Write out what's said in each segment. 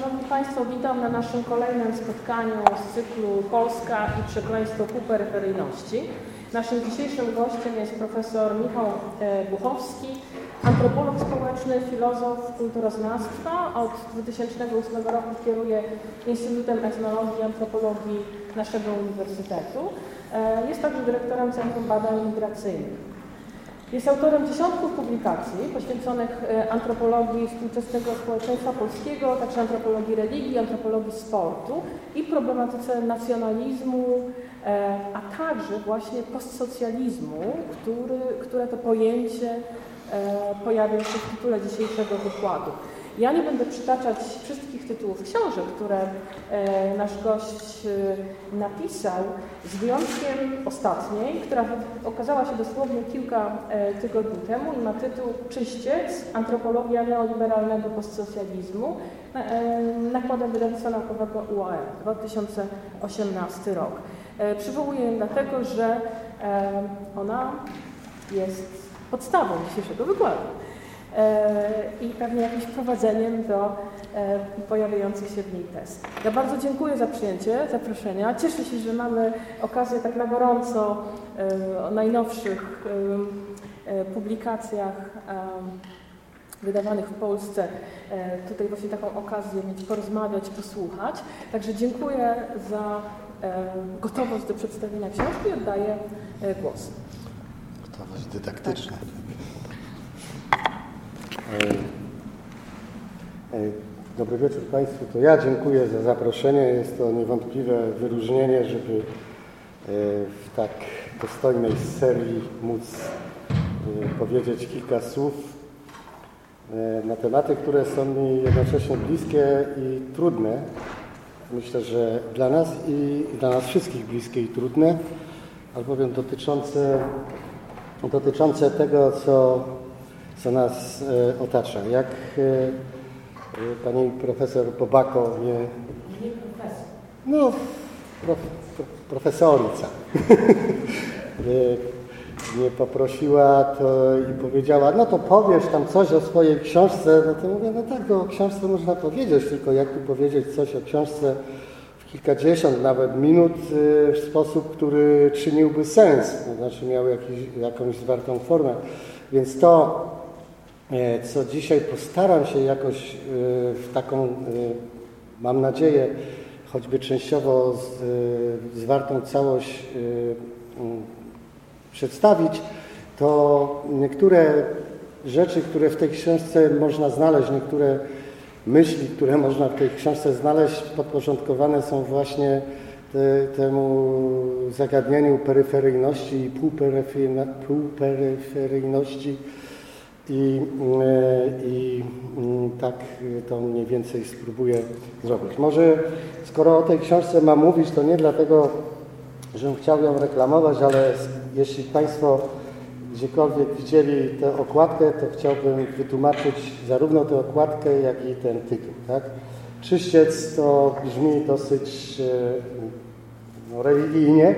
Szanowni Państwo, witam na naszym kolejnym spotkaniu z cyklu Polska i przekleństwo kuperyferyjności. Naszym dzisiejszym gościem jest profesor Michał e, Buchowski, antropolog społeczny, filozof kulturoznawstwa. Od 2008 roku kieruje Instytutem Etnologii i Antropologii naszego uniwersytetu. E, jest także dyrektorem Centrum Badań Migracyjnych. Jest autorem dziesiątków publikacji poświęconych e, antropologii współczesnego społeczeństwa polskiego, także antropologii religii, antropologii sportu i problematyce nacjonalizmu, e, a także właśnie postsocjalizmu, który, które to pojęcie e, pojawia się w tytule dzisiejszego wykładu. Ja nie będę przytaczać wszystkich tytułów książek, które e, nasz gość e, napisał, z wyjątkiem ostatniej, która okazała się dosłownie kilka e, tygodni temu i ma tytuł Czyściec – Antropologia neoliberalnego postsocjalizmu nakładem wydawnictwa naukowego UAM 2018 rok. Przywołuję ją dlatego, że ona jest podstawą dzisiejszego wykładu. E, i pewnie jakimś prowadzeniem do e, pojawiających się w niej tez. Ja bardzo dziękuję za przyjęcie zaproszenia. Cieszę się, że mamy okazję tak na gorąco e, o najnowszych publikacjach wydawanych w Polsce, tutaj właśnie taką okazję mieć, porozmawiać, posłuchać. Także dziękuję za gotowość do przedstawienia książki i oddaję głos. Gotowość dydaktyczna. Tak. E, e, dobry wieczór Państwu. To ja dziękuję za zaproszenie. Jest to niewątpliwe wyróżnienie, żeby e, w tak dostojnej serii móc powiedzieć kilka słów na tematy, które są mi jednocześnie bliskie i trudne. Myślę, że dla nas i dla nas wszystkich bliskie i trudne, albowiem dotyczące, dotyczące tego, co co nas e, otacza. Jak e, e, pani profesor Pobako mnie... Nie profesor. No, prof, profesorica. mnie poprosiła to i powiedziała, no to powiesz tam coś o swojej książce, no to mówię, no tak, no, o książce można powiedzieć, tylko jak tu powiedzieć coś o książce w kilkadziesiąt nawet minut w sposób, który czyniłby sens, to znaczy miał jakiś, jakąś zwartą formę. Więc to co dzisiaj postaram się jakoś e, w taką, e, mam nadzieję, choćby częściowo zwartą całość przedstawić, to niektóre rzeczy, które w tej książce można znaleźć, niektóre myśli, które można w tej książce znaleźć, podporządkowane są właśnie te, temu zagadnieniu peryferyjności i półperyferyjności i, e, i mm, tak to mniej więcej spróbuję zrobić. Może skoro o tej książce mam mówić, to nie dlatego, żebym chciał ją reklamować, ale jeśli Państwo gdziekolwiek widzieli tę okładkę, to chciałbym wytłumaczyć zarówno tę okładkę, jak i ten tytuł. Tak? Czyściec to brzmi dosyć e, no, religijnie.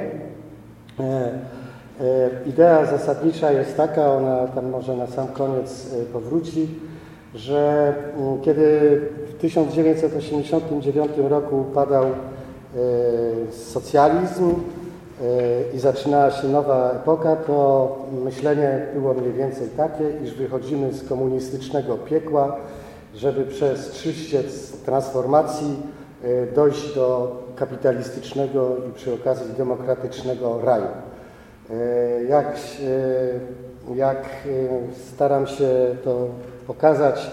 E, idea zasadnicza jest taka, ona tam może na sam koniec e, powróci, że mm, kiedy w 1989 roku upadał e, socjalizm i zaczynała się nowa epoka, to myślenie było mniej więcej takie, iż wychodzimy z komunistycznego piekła, żeby przez czyściec transformacji dojść do kapitalistycznego i przy okazji demokratycznego raju. E, jak, jak e, staram się to pokazać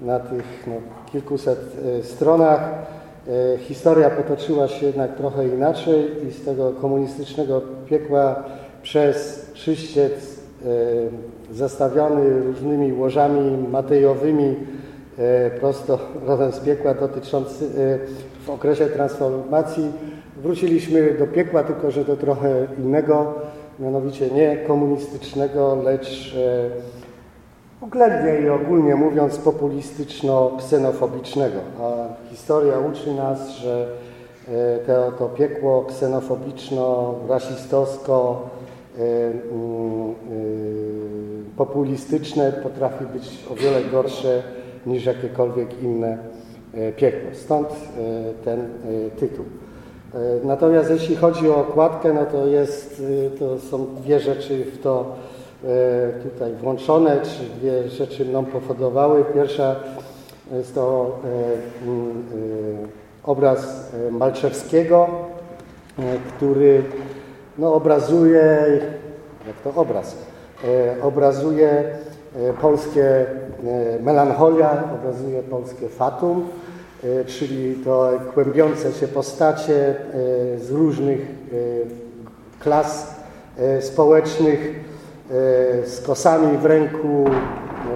na tych no, kilkuset e, stronach, historia potoczyła się jednak trochę inaczej i z tego komunistycznego piekła przez czyściec zastawiony różnymi łożami matejowymi prosto rodem z piekła dotyczący w okresie transformacji. Wróciliśmy do piekła, tylko że do trochę innego mianowicie nie komunistycznego, lecz e, oględnie i ogólnie mówiąc populistyczno-ksenofobicznego. A historia uczy nas, że e, to, to piekło ksenofobiczno-rasistowsko e, mm, populistyczne potrafi być o wiele gorsze niż jakiekolwiek inne piekło. Stąd ten tytuł. Natomiast jeśli chodzi o okładkę, no to jest, to są dwie rzeczy w to tutaj włączone, czy dwie rzeczy mną powodowały. Pierwsza jest to obraz Malczewskiego, który no, obrazuje, jak to obraz, obrazuje polskie melancholia, obrazuje polskie fatum, czyli to kłębiące się postacie z różnych klas społecznych, z kosami w ręku,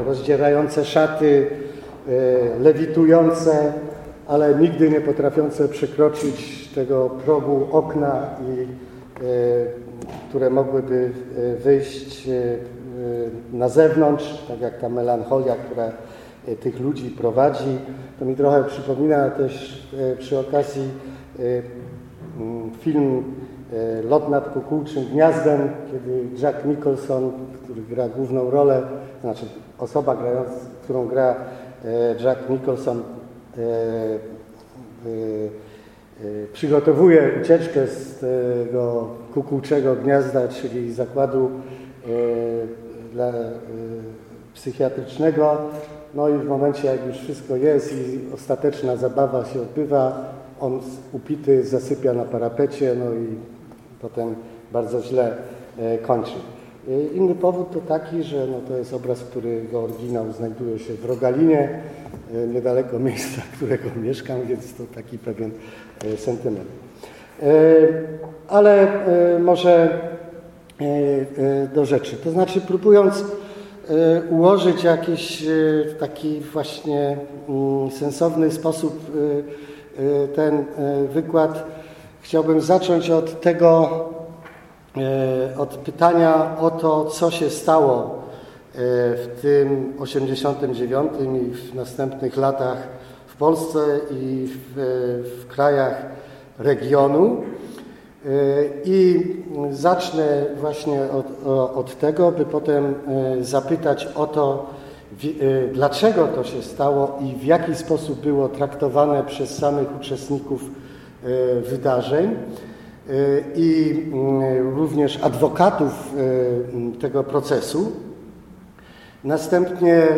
rozdzierające szaty, lewitujące, ale nigdy nie potrafiące przekroczyć tego progu okna, i, e, które mogłyby e, wyjść e, na zewnątrz, tak jak ta melancholia, która tych ludzi prowadzi. To mi trochę przypomina też przy okazji film Lot nad kukułczym gniazdem, kiedy Jack Nicholson, który gra główną rolę, znaczy osoba, grając, którą gra Jack Nicholson, E, e, e, przygotowuje ucieczkę z tego kukułczego gniazda, czyli zakładu dla psychiatrycznego. No i w momencie, jak już wszystko jest i ostateczna zabawa się odbywa, on upity zasypia na parapecie, no i potem bardzo źle kończy. Inny powód to taki, że no to jest obraz, którego oryginał znajduje się w Rogalinie, E, niedaleko miejsca, którego mieszkam, więc to taki pewien e, sentyment. E, ale może do rzeczy. To znaczy, próbując ułożyć jakiś taki właśnie mm, sensowny sposób ten wykład, chciałbym zacząć od tego, od pytania o to, co się stało w tym 89 i w następnych latach w Polsce i w, w krajach regionu. E, I zacznę właśnie od, od, tego, by potem e, zapytać o to, dlaczego to się stało i w jaki sposób było traktowane przez samych uczestników wydarzeń i również adwokatów tego procesu. Następnie e,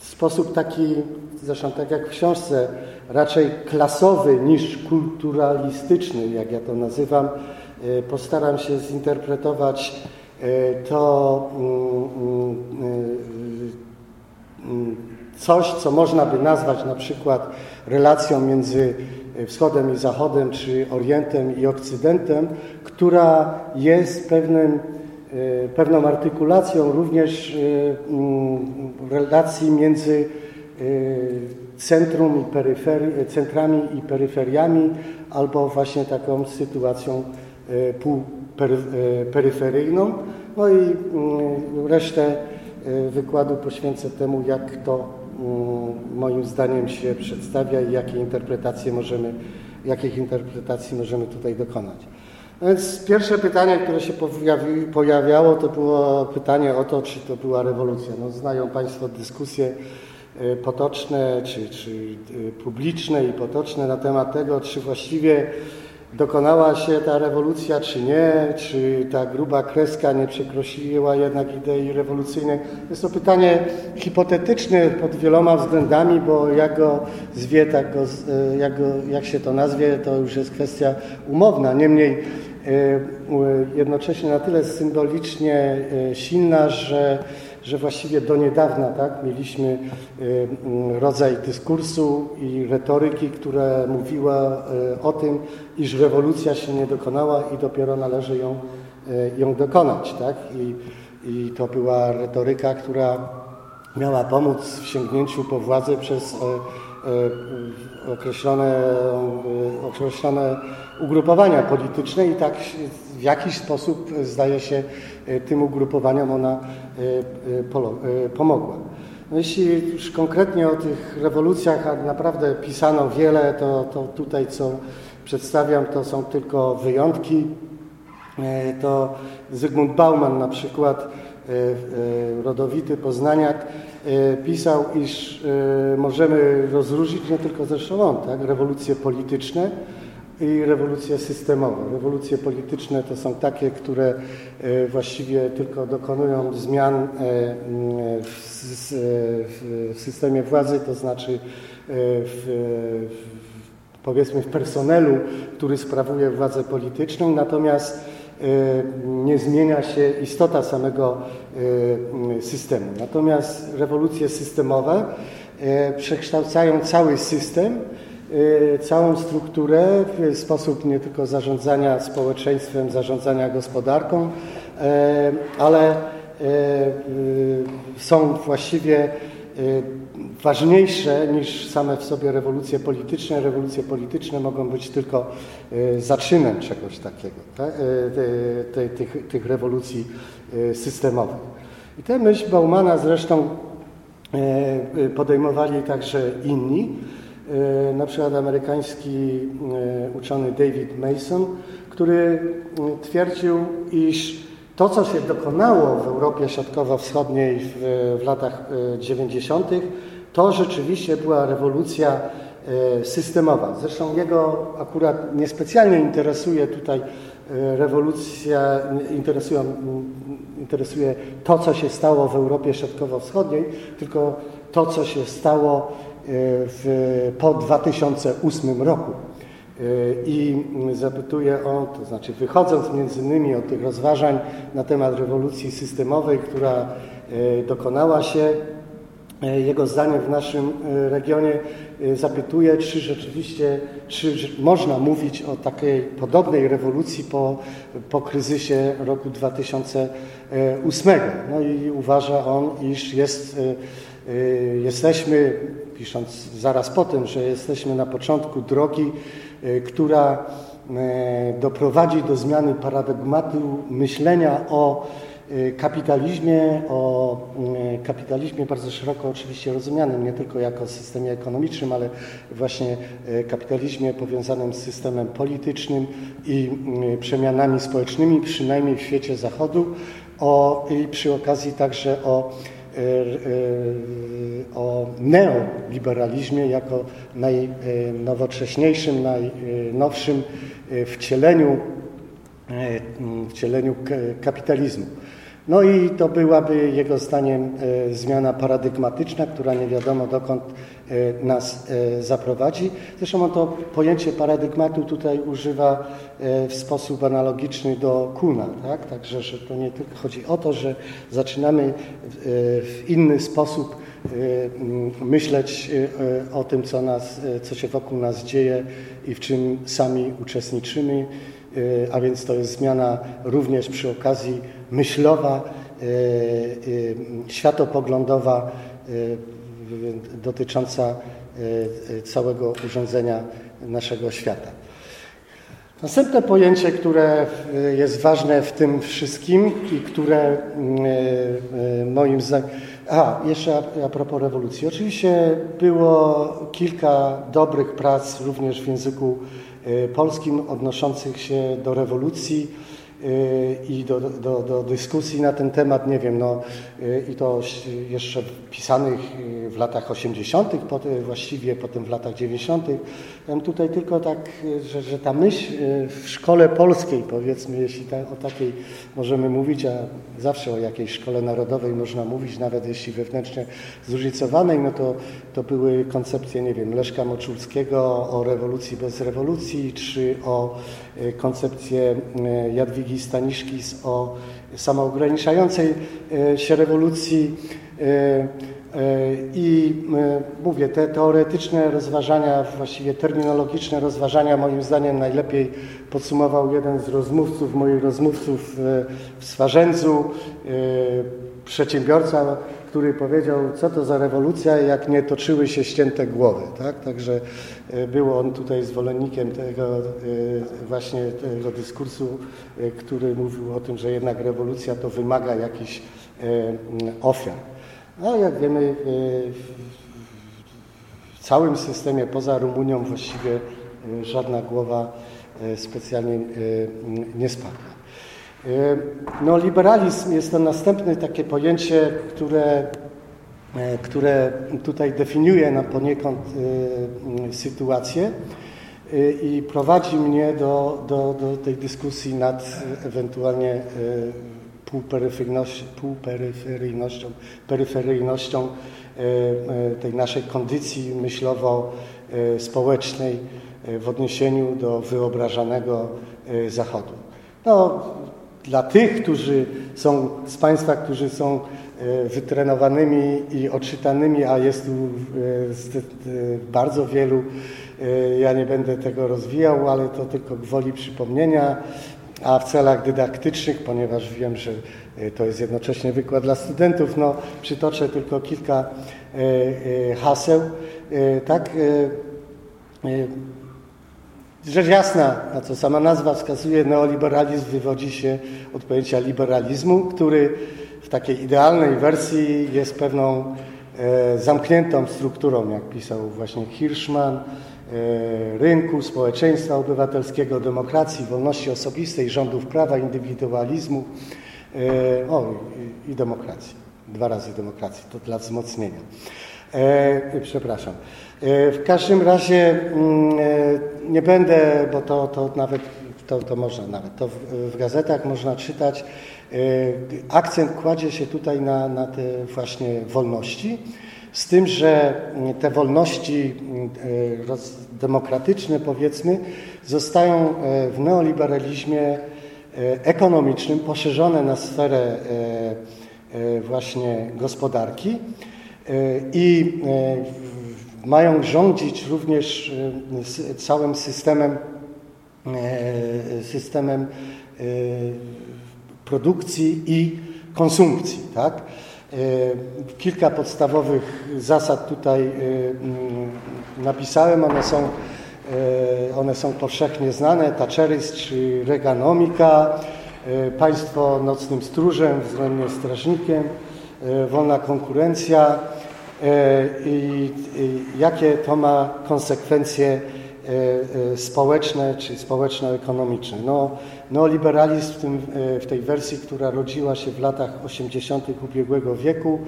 w sposób taki, zresztą tak jak w książce, raczej klasowy niż kulturalistyczny, jak ja to nazywam, e, postaram się zinterpretować e, to mm, mm, coś, co można by nazwać na przykład relacją między wschodem i zachodem, czy orientem i okcydentem, która jest pewnym E, pewną artykulacją również e, mm, relacji między e, centrum i centrami i peryferiami, albo właśnie taką sytuacją półperyferyjną. No i mm, resztę wykładu poświęcę temu, jak to mm, moim zdaniem się przedstawia i jakie interpretacje możemy, jakich interpretacji możemy tutaj dokonać. Więc pierwsze pytanie, które się pojawiało, to było pytanie o to, czy to była rewolucja. No, znają Państwo dyskusje e, potoczne, czy, czy e, publiczne i potoczne na temat tego, czy właściwie dokonała się ta rewolucja, czy nie, czy ta gruba kreska nie przekroczyła jednak idei rewolucyjnej. Jest to pytanie hipotetyczne pod wieloma względami, bo jak go zwie, tak go, e, jak, go, jak się to nazwie, to już jest kwestia umowna. Niemniej jednocześnie na tyle symbolicznie silna, że, że właściwie do niedawna tak, mieliśmy e, rodzaj dyskursu i retoryki, która mówiła o tym, iż rewolucja się nie dokonała i dopiero należy ją, ją dokonać. Tak? I, I to była retoryka, która miała pomóc w sięgnięciu po władzę przez określone, określone ugrupowania polityczne i tak w jakiś sposób zdaje się tym ugrupowaniom ona pomogła. No jeśli już konkretnie o tych rewolucjach a naprawdę pisano wiele, to, to tutaj co przedstawiam to są tylko wyjątki. To Zygmunt Bauman na przykład rodowity poznaniak, pisał, iż możemy rozróżnić nie tylko zresztą on, tak, rewolucje polityczne i rewolucje systemowe. Rewolucje polityczne to są takie, które właściwie tylko dokonują zmian w systemie władzy, to znaczy w, powiedzmy w personelu, który sprawuje władzę polityczną, natomiast nie zmienia się istota samego systemu. Natomiast rewolucje systemowe przekształcają cały system, całą strukturę, sposób nie tylko zarządzania społeczeństwem, zarządzania gospodarką, ale są właściwie ważniejsze niż same w sobie rewolucje polityczne. Rewolucje polityczne mogą być tylko zaczynem czegoś takiego, tak? tych, tych rewolucji systemowych. I tę myśl Baumana zresztą podejmowali także inni, na przykład amerykański uczony David Mason, który twierdził, iż to, co się dokonało w Europie Środkowo-Wschodniej w, w latach 90., to rzeczywiście była rewolucja systemowa. Zresztą jego akurat niespecjalnie interesuje tutaj rewolucja, interesuje, interesuje to, co się stało w Europie Środkowo-Wschodniej, tylko to, co się stało w, po 2008 roku. I zapytuje on, to znaczy wychodząc między innymi od tych rozważań na temat rewolucji systemowej, która dokonała się, jego zdaniem w naszym regionie zapytuje, czy rzeczywiście, czy można mówić o takiej podobnej rewolucji po, po kryzysie roku 2008. No i uważa on, iż jest, jesteśmy, pisząc zaraz po tym, że jesteśmy na początku drogi, która doprowadzi do zmiany paradygmatu myślenia o kapitalizmie, o kapitalizmie bardzo szeroko oczywiście rozumianym, nie tylko jako systemie ekonomicznym, ale właśnie kapitalizmie powiązanym z systemem politycznym i przemianami społecznymi, przynajmniej w świecie zachodu, o, i przy okazji także o o neoliberalizmie jako najnowocześniejszym, najnowszym wcieleniu, wcieleniu kapitalizmu. No i to byłaby jego zdaniem zmiana paradygmatyczna, która nie wiadomo dokąd nas zaprowadzi. Zresztą on to pojęcie paradygmatu tutaj używa w sposób analogiczny do Kuna. Tak? Także że to nie tylko chodzi o to, że zaczynamy w inny sposób myśleć o tym, co, nas, co się wokół nas dzieje i w czym sami uczestniczymy, a więc to jest zmiana również przy okazji myślowa, światopoglądowa dotycząca całego urządzenia naszego świata. Następne pojęcie, które jest ważne w tym wszystkim i które moim zdaniem. A, jeszcze a, propos rewolucji. Oczywiście było kilka dobrych prac również w języku polskim odnoszących się do rewolucji i do, do, do, dyskusji na ten temat, nie wiem, no i to jeszcze pisanych w latach 80., potem właściwie potem w latach 90. Tutaj tylko tak, że, że ta myśl w szkole polskiej, powiedzmy, jeśli ta, o takiej możemy mówić, a zawsze o jakiejś szkole narodowej można mówić, nawet jeśli wewnętrznie zróżnicowanej, no to, to były koncepcje, nie wiem, Leszka Moczulskiego o rewolucji bez rewolucji, czy o koncepcję Jadwigi Staniszkis o samoograniczającej się rewolucji i mówię, te teoretyczne rozważania, właściwie terminologiczne rozważania moim zdaniem najlepiej podsumował jeden z rozmówców, moich rozmówców w Swarzędzu, przedsiębiorca, który powiedział, co to za rewolucja, jak nie toczyły się ścięte głowy. Tak? Także był on tutaj zwolennikiem tego właśnie tego dyskursu, który mówił o tym, że jednak rewolucja to wymaga jakichś ofiar. No jak wiemy, w całym systemie poza Rumunią właściwie żadna głowa specjalnie nie spadła. No, liberalizm jest to następne takie pojęcie, które, które tutaj definiuje na poniekąd sytuację i prowadzi mnie do, do, do tej dyskusji nad ewentualnie półperyferyjnością, peryferyjnością tej naszej kondycji myślowo-społecznej w odniesieniu do wyobrażanego Zachodu. No, dla tych, którzy są z Państwa, którzy są wytrenowanymi i odczytanymi, a jest tu bardzo wielu, ja nie będę tego rozwijał, ale to tylko gwoli przypomnienia, a w celach dydaktycznych, ponieważ wiem, że to jest jednocześnie wykład dla studentów, no przytoczę tylko kilka haseł. Tak, Rzecz jasna, na co sama nazwa wskazuje, neoliberalizm wywodzi się od pojęcia liberalizmu, który w takiej idealnej wersji jest pewną e, zamkniętą strukturą, jak pisał właśnie Hirschman, e, rynku, społeczeństwa obywatelskiego, demokracji, wolności osobistej, rządów prawa, indywidualizmu e, o, i, demokracji. Dwa razy demokracji, to dla wzmocnienia. E, przepraszam. E, w każdym razie mm, e, nie będę, bo to, to nawet to, to można nawet, to w, w gazetach można czytać. Akcent kładzie się tutaj na, na te właśnie wolności, z tym, że te wolności demokratyczne, powiedzmy, zostają w neoliberalizmie ekonomicznym poszerzone na sferę właśnie gospodarki i mają rządzić również e, całym systemem, e, systemem e, produkcji i konsumpcji. Tak? Kilka podstawowych zasad tutaj napisałem, one są, one są powszechnie znane, Thatcheryzm czy Reaganomika, państwo nocnym stróżem, względnie strażnikiem, wolna konkurencja, E, i jakie to ma konsekwencje e, e, społeczne czy społeczno-ekonomiczne. No, neoliberalizm w, tym, w tej wersji, która rodziła się w latach 80. ubiegłego wieku,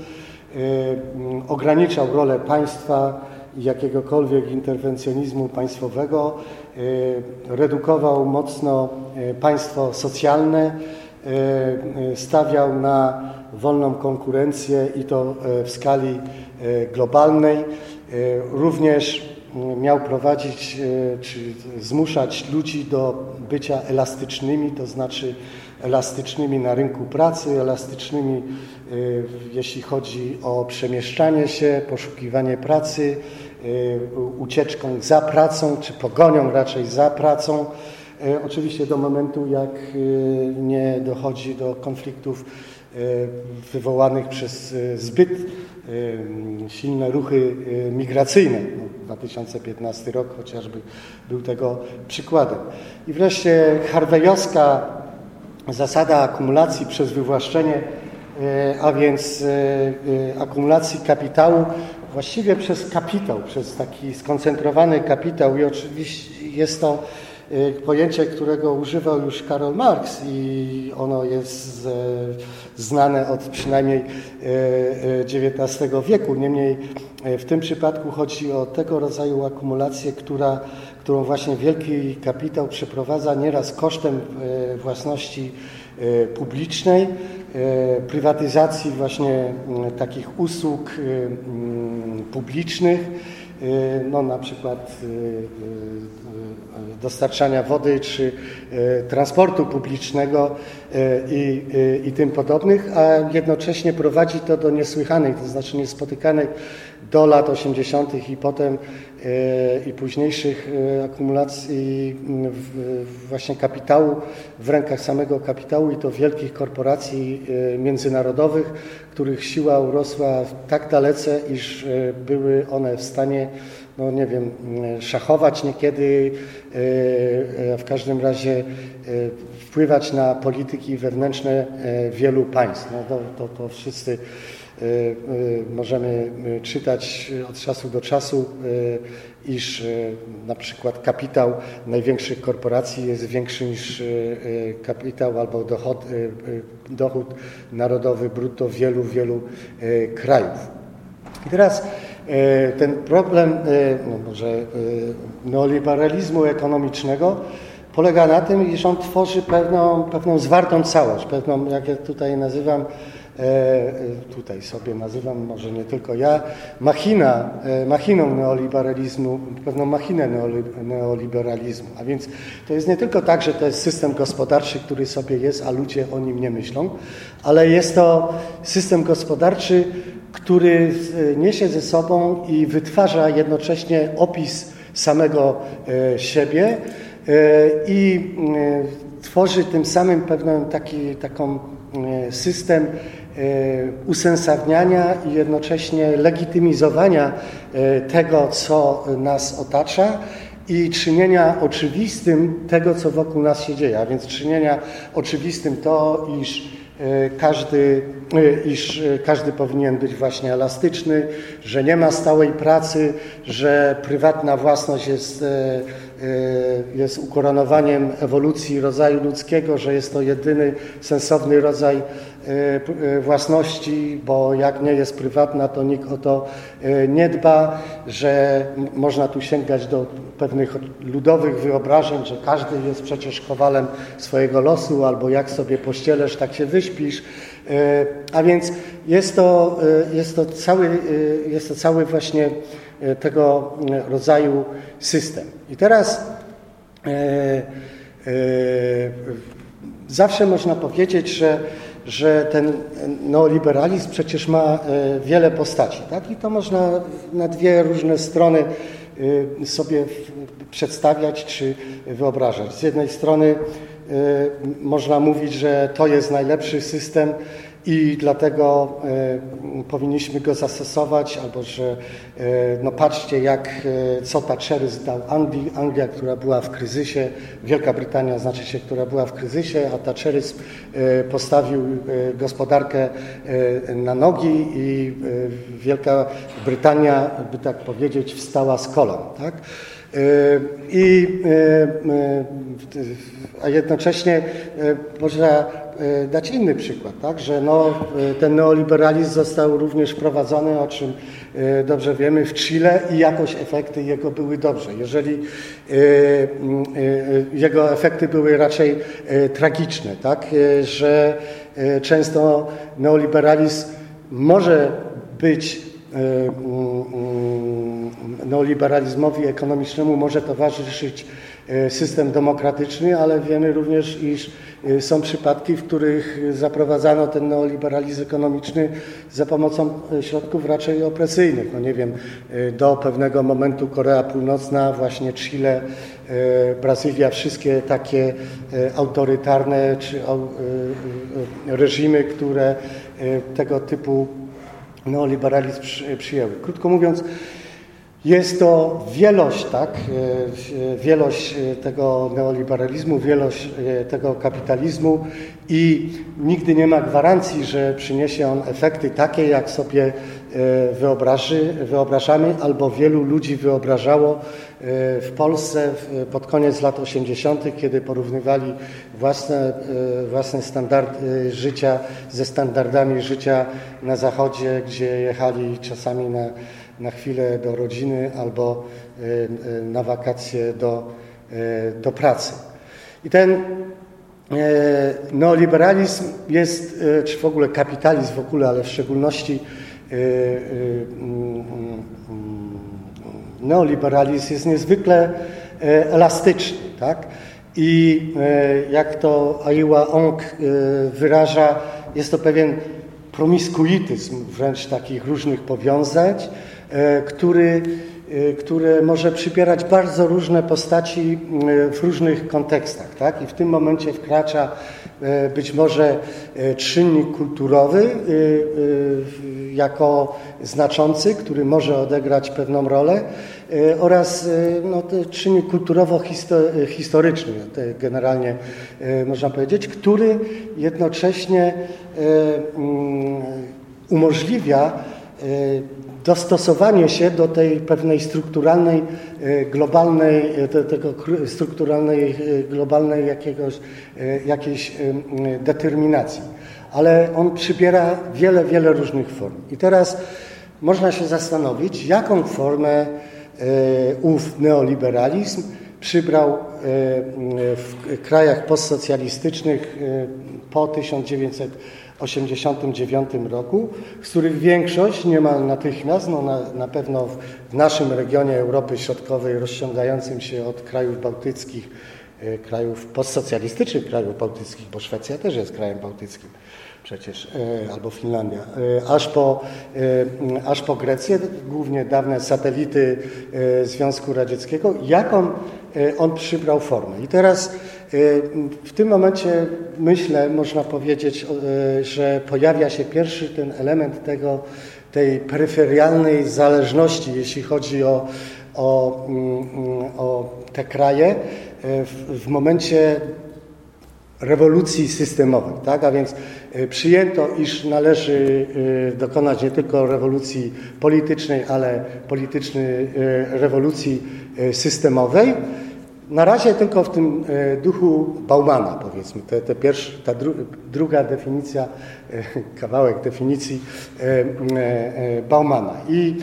ograniczał rolę państwa i jakiegokolwiek interwencjonizmu państwowego, redukował mocno państwo socjalne, stawiał na wolną konkurencję i to w skali E, globalnej. E, również miał prowadzić e, czy zmuszać ludzi do bycia elastycznymi, to znaczy elastycznymi na rynku pracy, elastycznymi jeśli chodzi o przemieszczanie się, poszukiwanie pracy, ucieczką za pracą, czy pogonią raczej za pracą. Oczywiście do momentu, jak nie dochodzi do konfliktów wywołanych przez zbyt silne ruchy migracyjne. 2015 no, rok chociażby był tego przykładem. I wreszcie harveyowska zasada akumulacji przez wywłaszczenie, a więc akumulacji kapitału właściwie przez kapitał, przez taki skoncentrowany kapitał i oczywiście jest to pojęcie, którego używał już Karol Marx i ono jest znane od przynajmniej XIX y, y, wieku. Niemniej w tym przypadku chodzi o tego rodzaju akumulację, która, którą właśnie wielki kapitał przeprowadza nieraz kosztem własności publicznej, prywatyzacji właśnie takich usług publicznych, no na przykład dostarczania wody czy transportu publicznego i, i tym podobnych, a jednocześnie prowadzi to do niesłychanej, to znaczy niespotykanej do lat 80. i potem i późniejszych akumulacji właśnie kapitału w rękach samego kapitału i to wielkich korporacji międzynarodowych, których siła urosła tak dalece, iż były one w stanie no nie wiem, szachować niekiedy, e, w każdym razie e, wpływać na polityki wewnętrzne e, wielu państw. No to, to, to wszyscy możemy czytać od czasu do czasu, iż na przykład kapitał największych korporacji jest większy niż kapitał albo dochod, dochód narodowy brutto wielu, wielu krajów. I teraz ten problem no może neoliberalizmu ekonomicznego polega na tym, iż on tworzy pewną, pewną zwartą całość, pewną, jak ja tutaj nazywam, tutaj sobie nazywam, może nie tylko ja, machina, e, machiną neoliberalizmu, pewną machinę neoliberalizmu. A więc to jest nie tylko tak, że to jest system gospodarczy, który sobie jest, a ludzie o nim nie myślą, ale jest to system gospodarczy, który e, niesie ze sobą i wytwarza jednocześnie opis samego siebie, E, i e, tworzy tym samym pewien taki taką e, system usensowniania i jednocześnie legitymizowania tego, co nas otacza i czynienia oczywistym tego, co wokół nas się dzieje, a więc czynienia oczywistym to, iż każdy, iż każdy powinien być właśnie elastyczny, że nie ma stałej pracy, że prywatna własność jest jest ukoronowaniem ewolucji rodzaju ludzkiego, że jest to jedyny sensowny rodzaj y, y, własności, bo jak nie jest prywatna, to nikt o to nie dba, że można tu sięgać do pewnych ludowych wyobrażeń, że każdy jest przecież kowalem swojego losu, albo jak sobie pościelesz, tak się wyśpisz. A więc jest to, jest to, cały, jest to cały właśnie tego rodzaju system. I teraz e, e, zawsze można powiedzieć, że, że ten neoliberalizm przecież ma e, wiele postaci. Tak? I to można na dwie różne strony e, sobie przedstawiać czy wyobrażać. Z jednej strony e, można mówić, że to jest najlepszy system i dlatego e, powinniśmy go zastosować, albo że e, no patrzcie jak, e, co Thatcheryzm dał Anglii, Anglia, która była w kryzysie, Wielka Brytania znaczy się, która była w kryzysie, a Thatcheryzm postawił gospodarkę na nogi i Wielka Brytania, by tak powiedzieć, wstała z kolan. Tak? I, a jednocześnie można dać inny przykład, tak? że no, ten neoliberalizm został również wprowadzony, o czym dobrze wiemy, w Chile i jakoś efekty jego były dobrze. Jeżeli jego efekty były raczej tragiczne, tak? że często neoliberalizm może być neoliberalizmowi ekonomicznemu może towarzyszyć e, system demokratyczny, ale wiemy również, iż e, są przypadki, w których zaprowadzano ten neoliberalizm ekonomiczny za pomocą e, środków raczej opresyjnych. No nie wiem, do pewnego momentu Korea Północna, właśnie Chile, Brazylia, wszystkie takie autorytarne czy reżimy, które tego typu neoliberalizm przyjęły. Krótko mówiąc, jest to wielość, tak, e, wielość e, tego neoliberalizmu, wielość e, tego kapitalizmu i nigdy nie ma gwarancji, że przyniesie on efekty takie, jak sobie wyobraży, wyobrażamy, albo wielu ludzi wyobrażało w Polsce pod koniec lat 80., kiedy porównywali własne, własne standardy życia ze standardami życia na Zachodzie, gdzie jechali czasami na na chwilę do rodziny albo e, e, na wakacje do, e, do pracy. I ten neoliberalizm jest, czy w ogóle kapitalizm w ogóle, ale w szczególności mm, neoliberalizm jest niezwykle elastyczny. Tak? I jak to Aiwa Ong wyraża, jest to pewien promiskuityzm wręcz takich różnych powiązań, który, e, które może przybierać bardzo różne postaci e, w różnych kontekstach. Tak? I w tym momencie wkracza być może czynnik kulturowy jako znaczący, który może odegrać pewną rolę oraz no, czynnik kulturowo-historyczny, generalnie można powiedzieć, który jednocześnie mm, umożliwia dostosowanie się do tej pewnej strukturalnej, globalnej, do tego strukturalnej, globalnej jakiegoś, jakiejś determinacji. Ale on przybiera wiele, wiele różnych form. I teraz można się zastanowić, jaką formę ów neoliberalizm przybrał w krajach postsocjalistycznych po 1989 roku, z których większość niemal natychmiast, no na, na pewno w naszym regionie Europy Środkowej rozciągającym się od krajów bałtyckich, krajów postsocjalistycznych krajów bałtyckich, bo Szwecja też jest krajem bałtyckim, przecież, albo Finlandia, aż po, aż po Grecję, głównie dawne satelity Związku Radzieckiego, jaką on przybrał formę. I teraz w tym momencie myślę, można powiedzieć, że pojawia się pierwszy ten element tego, tej peryferialnej zależności, jeśli chodzi o, o, o te kraje, w, w momencie rewolucji systemowej, tak? A więc przyjęto, iż należy dokonać nie tylko rewolucji politycznej, ale politycznej rewolucji systemowej. Na razie tylko w tym duchu Baumana, powiedzmy. Te, te pierwsze, ta dru, druga definicja, kawałek definicji Baumana. I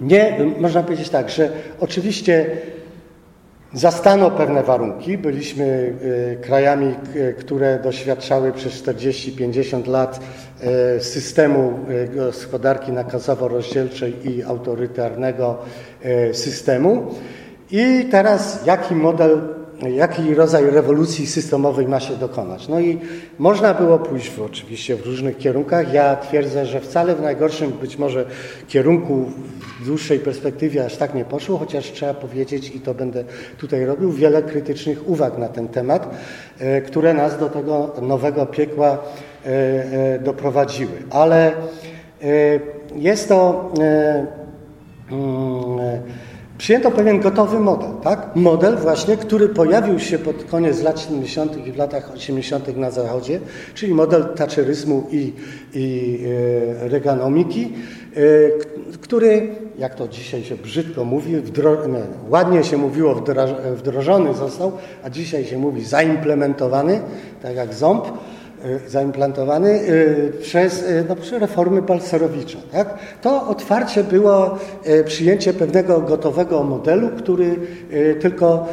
nie, można powiedzieć tak, że oczywiście Zastano pewne warunki. Byliśmy krajami, które doświadczały przez 40-50 lat systemu gospodarki nakazowo-rozdzielczej i autorytarnego systemu. I teraz jaki model, jaki rodzaj rewolucji systemowej ma się dokonać? No i można było pójść w, oczywiście w różnych kierunkach. Ja twierdzę, że wcale w najgorszym być może kierunku w dłuższej perspektywie aż tak nie poszło, chociaż trzeba powiedzieć, i to będę tutaj robił, wiele krytycznych uwag na ten temat, które nas do tego nowego piekła doprowadziły. Ale jest to. Przyjęto pewien gotowy model, tak? Model właśnie, który pojawił się pod koniec lat 70. i w latach 80. na Zachodzie, czyli model thatcheryzmu i, i e, reganomiki, e, który, jak to dzisiaj się brzydko mówi, wdro, nie, ładnie się mówiło wdrożony został, a dzisiaj się mówi zaimplementowany, tak jak ząb, zaimplantowany przez, no, przez reformy Balcerowicza. Tak? To otwarcie było przyjęcie pewnego gotowego modelu, który tylko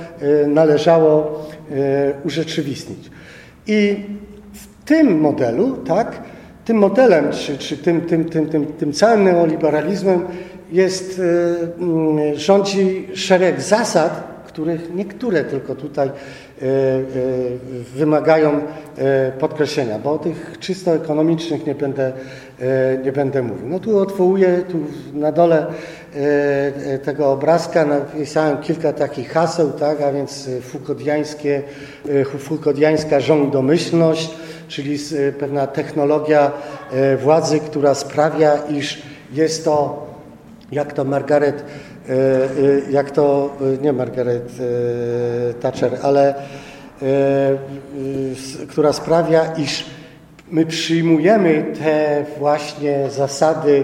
należało urzeczywistnić. I w tym modelu, tak, tym modelem, czy, czy tym, tym, tym, tym, tym całym neoliberalizmem jest, rządzi szereg zasad, których niektóre tylko tutaj wymagają podkreślenia, bo o tych czysto ekonomicznych nie będę, nie będę mówił. No tu odwołuję, tu na dole tego obrazka napisałem kilka takich haseł, tak, a więc Foucauldiańskie, Foucauldiańska rządomyślność, czyli pewna technologia władzy, która sprawia, iż jest to, jak to Margaret jak to, nie Margaret Thatcher, ale która sprawia, iż my przyjmujemy te właśnie zasady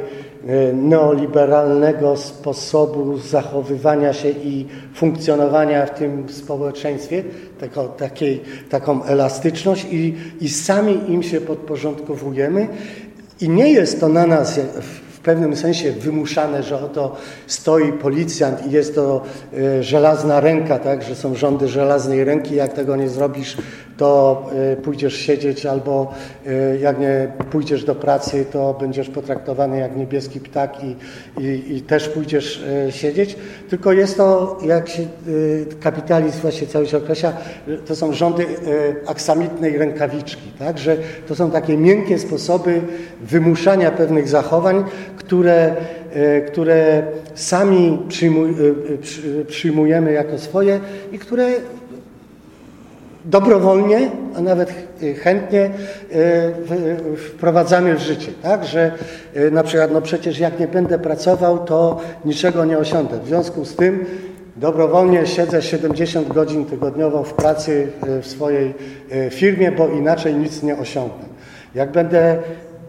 neoliberalnego sposobu zachowywania się i funkcjonowania w tym społeczeństwie, taką, takiej, taką elastyczność i, i sami im się podporządkowujemy. I nie jest to na nas pewnym sensie wymuszane, że oto stoi policjant i jest to e, żelazna ręka, tak, że są rządy żelaznej ręki, jak tego nie zrobisz, to e, pójdziesz siedzieć albo e, jak nie pójdziesz do pracy, to będziesz potraktowany jak niebieski ptak i, i, i też pójdziesz siedzieć. Tylko jest to, jak się kapitalizm właśnie cały się określa, to są rządy aksamitnej rękawiczki, tak? że to są takie miękkie sposoby wymuszania pewnych zachowań, które, e, które sami przyjmuj, e, przyjmujemy jako swoje i które dobrowolnie, a nawet chętnie e, wprowadzamy w życie. Tak, że na przykład, no przecież jak nie będę pracował, to niczego nie osiądę. W związku z tym dobrowolnie siedzę 70 godzin tygodniowo w pracy w swojej firmie, bo inaczej nic nie osiągnę. jak będę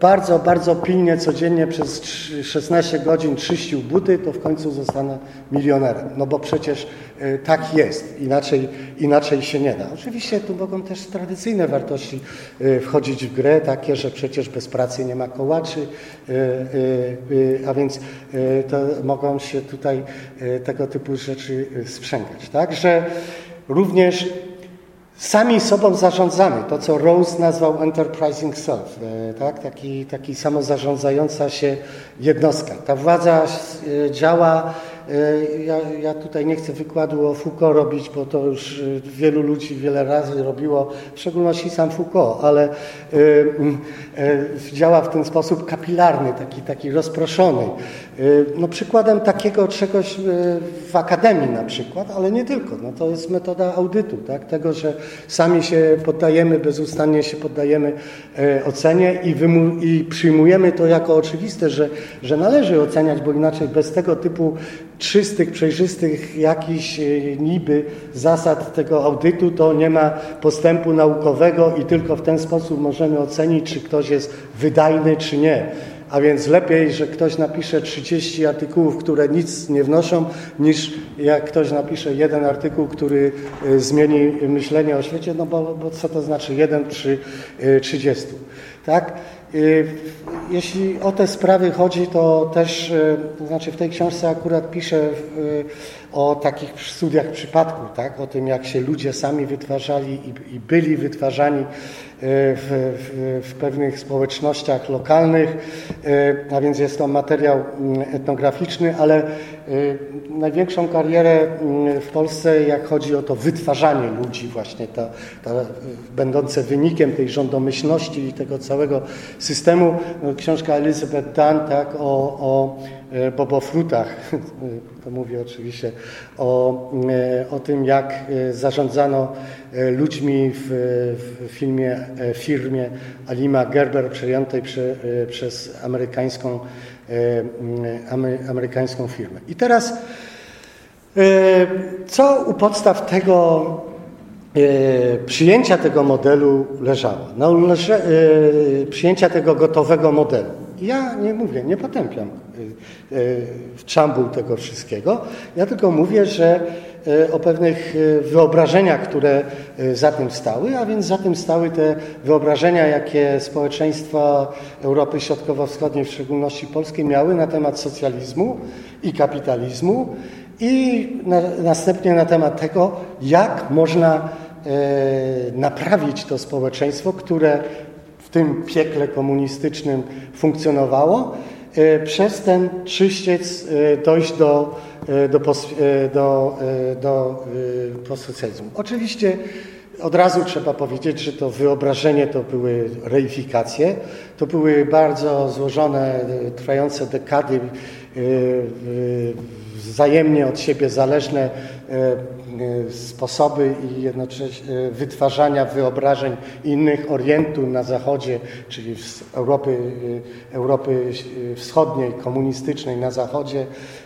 bardzo, bardzo pilnie codziennie przez 16 godzin czyścił buty, to w końcu zostanę milionerem. No bo przecież y, tak jest, inaczej, inaczej się nie da. Oczywiście tu mogą też tradycyjne wartości y, wchodzić w grę, takie, że przecież bez pracy nie ma kołaczy, y, a więc to mogą się tutaj tego typu rzeczy sprzęgać. Także również Sami sobą zarządzamy, to co Rose nazwał enterprising self, e, tak? taki, taki samozarządzająca się jednostka. Ta władza e, działa E, ja, ja, tutaj nie chcę wykładu o Foucault robić, bo to już wielu ludzi wiele razy robiło, w szczególności sam Foucault, ale działa w ten sposób kapilarny, taki, taki rozproszony. Y, no, przykładem takiego czegoś w akademii na przykład, ale nie tylko. No, to jest metoda audytu, tak? tego, że sami się poddajemy, bezustannie się poddajemy ocenie i, i przyjmujemy to jako oczywiste, że, że należy oceniać, bo inaczej bez tego typu czystych, przejrzystych jakichś niby zasad tego audytu, to nie ma postępu naukowego i tylko w ten sposób możemy ocenić, czy ktoś jest wydajny, czy nie. A więc lepiej, że ktoś napisze 30 artykułów, które nic nie wnoszą, niż jak ktoś napisze jeden artykuł, który e, zmieni myślenie o świecie, no bo, bo co to znaczy jeden przy 30. E, tak? Y, jeśli o te sprawy chodzi, to też, to znaczy w tej książce akurat piszę o takich studiach przypadku, tak? o tym jak się ludzie sami wytwarzali i, i byli wytwarzani w, w, w, pewnych społecznościach lokalnych, a więc jest to materiał mm, etnograficzny, ale największą karierę mm, w Polsce, jak chodzi o to wytwarzanie ludzi, właśnie ta, ta będące wynikiem tej rządomyślności i tego całego systemu, no, książka Elizabeth Dunn tak, o, o e, bobofrutach, to mówię oczywiście o, e, o tym, jak e, zarządzano ludźmi w, w filmie, firmie Alima Gerber przejętej prze, przez amerykańską, amerykańską firmę. I teraz co u podstaw tego E, przyjęcia tego modelu leżało. No, leże, e, przyjęcia tego gotowego modelu. Ja nie mówię, nie potępiam czambuł tego wszystkiego. Ja tylko mówię, że o pewnych wyobrażeniach, które za tym stały, a więc za tym stały te wyobrażenia, jakie społeczeństwa Europy Środkowo-Wschodniej, w szczególności polskie, miały na temat socjalizmu i kapitalizmu i na, następnie na temat tego, jak można naprawić to społeczeństwo, które tym piekle komunistycznym funkcjonowało, e, przez ten czyściec e, dojść do, do, do, do postsocjalizmu. Oczywiście od razu trzeba powiedzieć, że to wyobrażenie to były reifikacje, to były bardzo złożone, trwające dekady, wzajemnie od siebie zależne E, sposoby i jednocześnie e, wytwarzania wyobrażeń innych Orientu na zachodzie, czyli Europy, e, Europy Wschodniej, komunistycznej na zachodzie,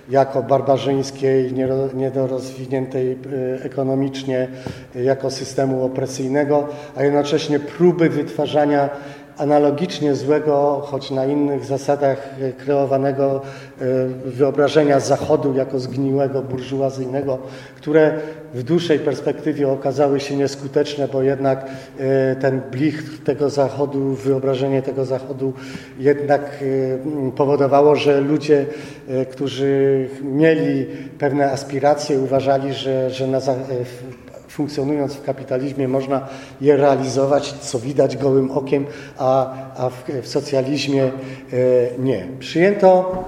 jako barbarzyńskiej, niedorozwiniętej ekonomicznie, jako systemu opresyjnego, a jednocześnie próby wytwarzania analogicznie złego, choć na innych zasadach e, kreowanego e, wyobrażenia Zachodu jako zgniłego, burżuazyjnego, które w dłuższej perspektywie okazały się nieskuteczne, bo jednak e, ten blich tego Zachodu, wyobrażenie tego Zachodu jednak powodowało, że ludzie, którzy mieli pewne aspiracje, uważali, że, że na, funkcjonując w kapitalizmie można je realizować, co widać gołym okiem, a, a w, w socjalizmie e, nie. Przyjęto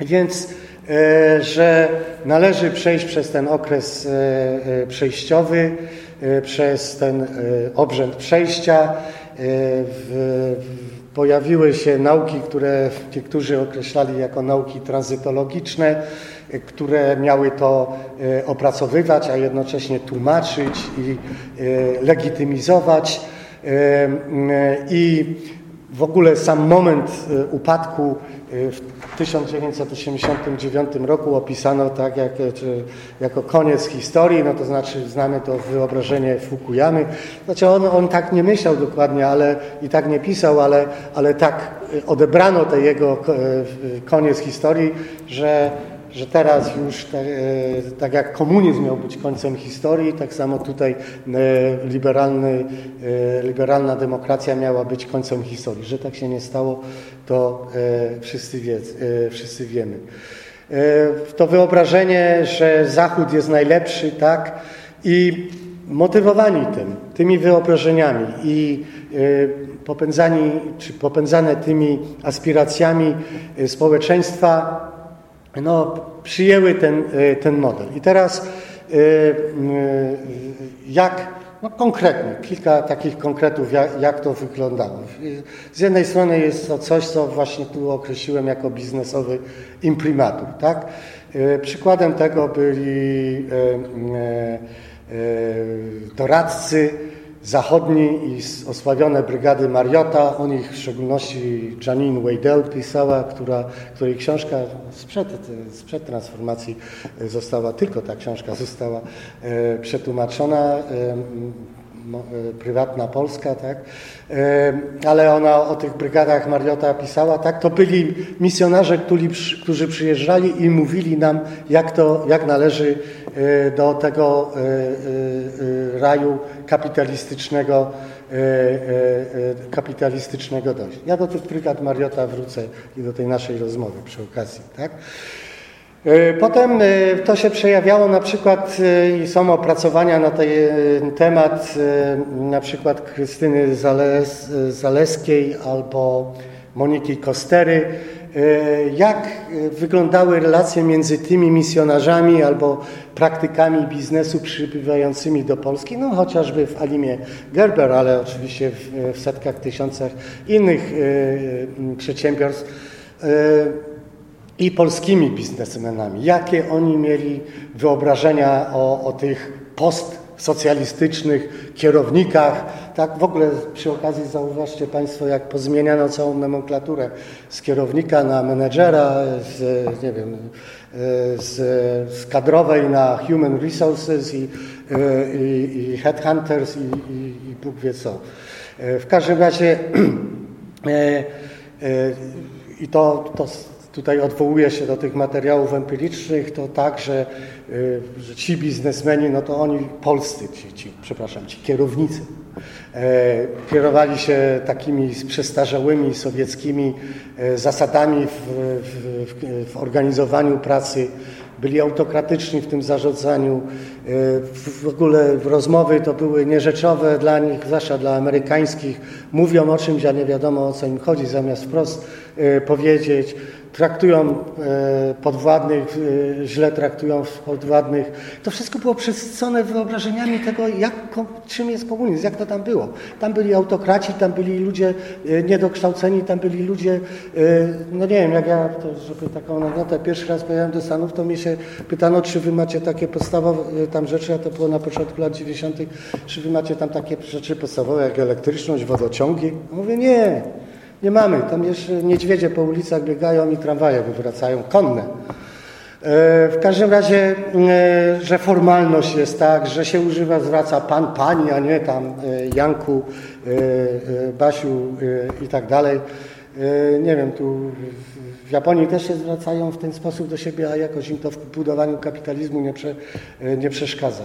więc, e, że należy przejść przez ten okres e, przejściowy, przez ten obrzęd przejścia. Pojawiły się nauki, które niektórzy określali jako nauki tranzytologiczne, które miały to e, opracowywać, a jednocześnie tłumaczyć i e, legitymizować. E, I w ogóle sam moment upadku w 1989 roku opisano tak jak, jako koniec historii, no to znaczy znamy to wyobrażenie Fukuyamy. Znaczy on, on tak nie myślał dokładnie, ale i tak nie pisał, ale, ale tak odebrano ten jego koniec historii, że że teraz już tak, tak, jak komunizm miał być końcem historii, tak samo tutaj e, liberalny, e, liberalna demokracja miała być końcem historii. Że tak się nie stało, to wszyscy, wie, wszyscy wiemy. To wyobrażenie, że Zachód jest najlepszy, tak, i motywowani tym, tymi wyobrażeniami i popędzani, czy popędzane tymi aspiracjami społeczeństwa no, przyjęły ten, e, ten model. I teraz e, e, jak, no konkretnie, kilka takich konkretów, jak, jak to wyglądało. Z jednej strony jest to coś, co właśnie tu określiłem jako biznesowy imprimatur. Tak? Przykładem tego byli doradcy, zachodni i osławione brygady Mariota, o nich w szczególności Janine Weidel pisała, która, której książka sprzed, sprzed transformacji została, tylko ta książka została e, przetłumaczona. E, E, prywatna Polska, tak? E, ale ona o tych brygadach Mariota pisała, tak? To byli misjonarze, którzy, którzy przyjeżdżali i mówili nam, jak, to, jak należy e, do tego raju kapitalistycznego, kapitalistycznego dojść. Ja do tych brygad Mariota wrócę i do tej naszej rozmowy przy okazji, tak? Potem to się przejawiało na przykład i są opracowania na ten temat na przykład Krystyny Zales, Zaleskiej albo Moniki Kostery, jak wyglądały relacje między tymi misjonarzami albo praktykami biznesu przybywającymi do Polski, no chociażby w Alimie Gerber, ale oczywiście w, w setkach, tysiącach innych przedsiębiorstw i polskimi biznesmenami. Jakie oni mieli wyobrażenia o, o tych postsocjalistycznych kierownikach. Tak w ogóle przy okazji zauważcie Państwo, jak pozmieniano całą nomenklaturę z kierownika na menedżera, z, nie wiem, z, z kadrowej na human resources i, i, i headhunters i, i, i Bóg wie co. W każdym razie e, e, i to, to tutaj odwołuję się do tych materiałów empirycznych, to tak, że, y, że ci biznesmeni, no to oni polscy, ci, ci przepraszam, ci kierownicy, e, kierowali się takimi przestarzałymi sowieckimi e, zasadami w, w, w organizowaniu pracy, byli autokratyczni w tym zarządzaniu. E, w ogóle rozmowy to były nierzeczowe dla nich, zwłaszcza dla amerykańskich. Mówią o czymś, a nie wiadomo o co im chodzi, zamiast wprost powiedzieć traktują e, podwładnych, e, źle traktują podwładnych. To wszystko było przesycone wyobrażeniami tego, jak, czym jest komunizm, jak to tam było. Tam byli autokraci, tam byli ludzie e, niedokształceni, tam byli ludzie, no nie wiem, jak ja, to, żeby taką notę, pierwszy raz pojechałem do Stanów, to mi się pytano, czy wy macie takie podstawowe tam rzeczy, a to było na początku lat 90., czy wy macie tam takie rzeczy podstawowe, jak elektryczność, wodociągi? Mówię, nie. Nie mamy. Tam jeszcze niedźwiedzie po ulicach biegają i tramwaje wywracają, konne. E, w każdym razie, e, że formalność jest tak, że się używa, zwraca pan, pani, a nie tam e, Janku, Basiu i tak dalej. Nie wiem, tu w Japonii też się zwracają w ten sposób do siebie, a jakoś im to w budowaniu kapitalizmu nie, prze, nie przeszkadza.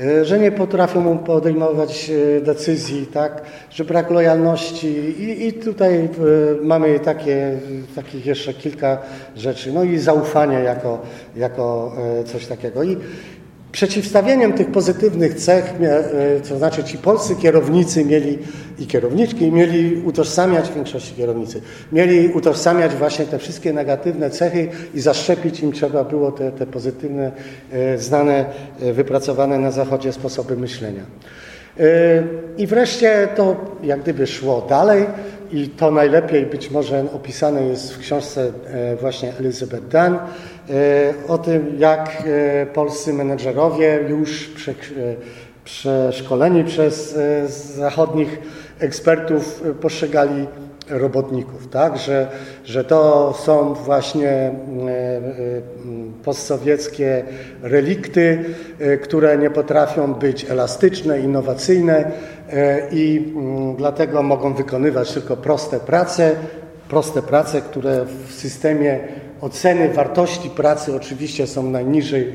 E, że nie potrafią podejmować e, decyzji, tak, że brak lojalności i, i tutaj e, mamy takie, takich jeszcze kilka rzeczy. No i zaufanie jako, jako coś takiego. I Przeciwstawieniem tych pozytywnych cech, to znaczy ci polscy kierownicy mieli i kierowniczki mieli utożsamiać, w większości kierownicy, mieli utożsamiać właśnie te wszystkie negatywne cechy i zaszczepić im trzeba było te, te pozytywne, e, znane, e, wypracowane na Zachodzie sposoby myślenia. E, I wreszcie to jak gdyby szło dalej i to najlepiej być może opisane jest w książce właśnie Elizabeth Dunn o tym, jak polscy menedżerowie już przeszkoleni przez zachodnich ekspertów postrzegali robotników, tak? że, że to są właśnie e, e, postsowieckie relikty, e, które nie potrafią być elastyczne, innowacyjne i mm, dlatego mogą wykonywać tylko proste prace, proste prace, które w systemie oceny wartości pracy oczywiście są najniżej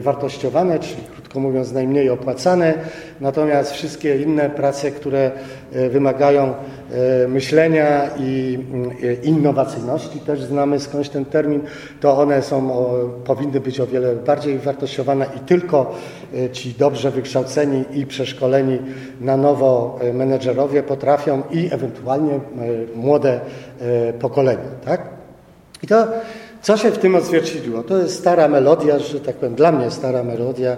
wartościowane, czyli krótko mówiąc najmniej opłacane, natomiast wszystkie inne prace, które wymagają E, myślenia i e, innowacyjności, też znamy skądś ten termin, to one są, powinny być o wiele bardziej wartościowane i tylko e, ci dobrze wykształceni i przeszkoleni na nowo menedżerowie potrafią i ewentualnie młode pokolenie. Tak? I to co się w tym odzwierciedliło? To jest stara melodia, że tak powiem, dla mnie stara melodia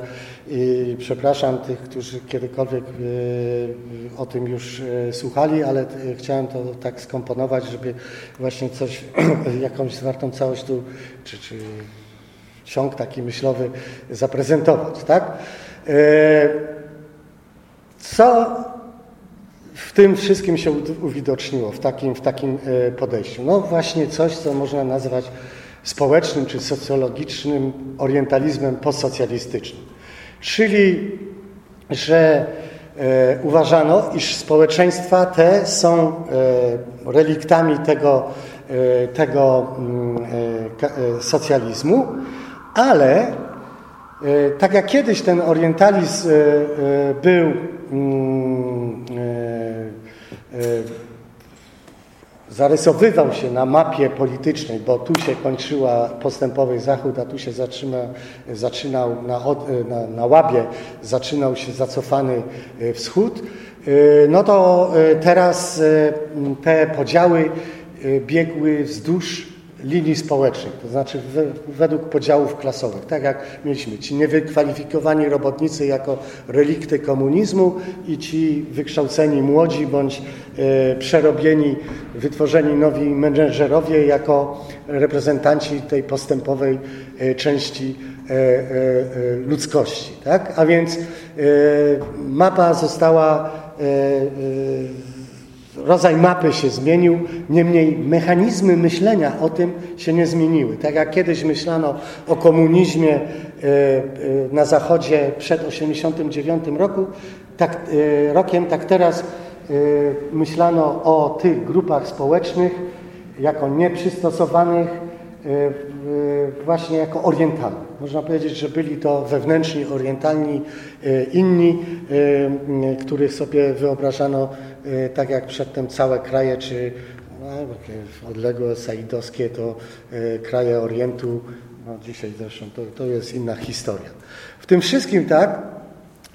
i przepraszam tych, którzy kiedykolwiek e, o tym już e, słuchali, ale chciałem to tak skomponować, żeby właśnie coś, jakąś zwartą całość tu, czy, czy ciąg taki myślowy zaprezentować, tak? E, co w tym wszystkim się uwidoczniło, w takim, w takim podejściu? No właśnie coś, co można nazwać społecznym czy socjologicznym orientalizmem postsocjalistycznym. Czyli, że e, uważano, iż społeczeństwa te są e, reliktami tego, e, tego mm, e, e, socjalizmu, ale e, tak jak kiedyś ten orientalizm był mm, zarysowywał się na mapie politycznej, bo tu się kończyła postępowy Zachód, a tu się zaczyna, zaczynał na, na, na Łabie, zaczynał się zacofany e, Wschód, e, no to e, teraz te podziały biegły wzdłuż linii społecznych, to znaczy według podziałów klasowych. Tak jak mieliśmy ci niewykwalifikowani robotnicy jako relikty komunizmu i ci wykształceni młodzi bądź e, przerobieni, wytworzeni nowi menedżerowie jako reprezentanci tej postępowej e, części e, ludzkości. Tak? A więc mapa została rodzaj mapy się zmienił, niemniej mechanizmy myślenia o tym się nie zmieniły. Tak jak kiedyś myślano o komunizmie e, e, na Zachodzie przed 1989 roku, tak, e, rokiem, tak teraz myślano o tych grupach społecznych jako nieprzystosowanych właśnie jako orientalnych. Można powiedzieć, że byli to wewnętrzni orientalni inni, których sobie wyobrażano tak jak przedtem całe kraje, czy no, odległe saidowskie, to y, kraje Orientu, no dzisiaj zresztą to, to jest inna historia. W tym wszystkim tak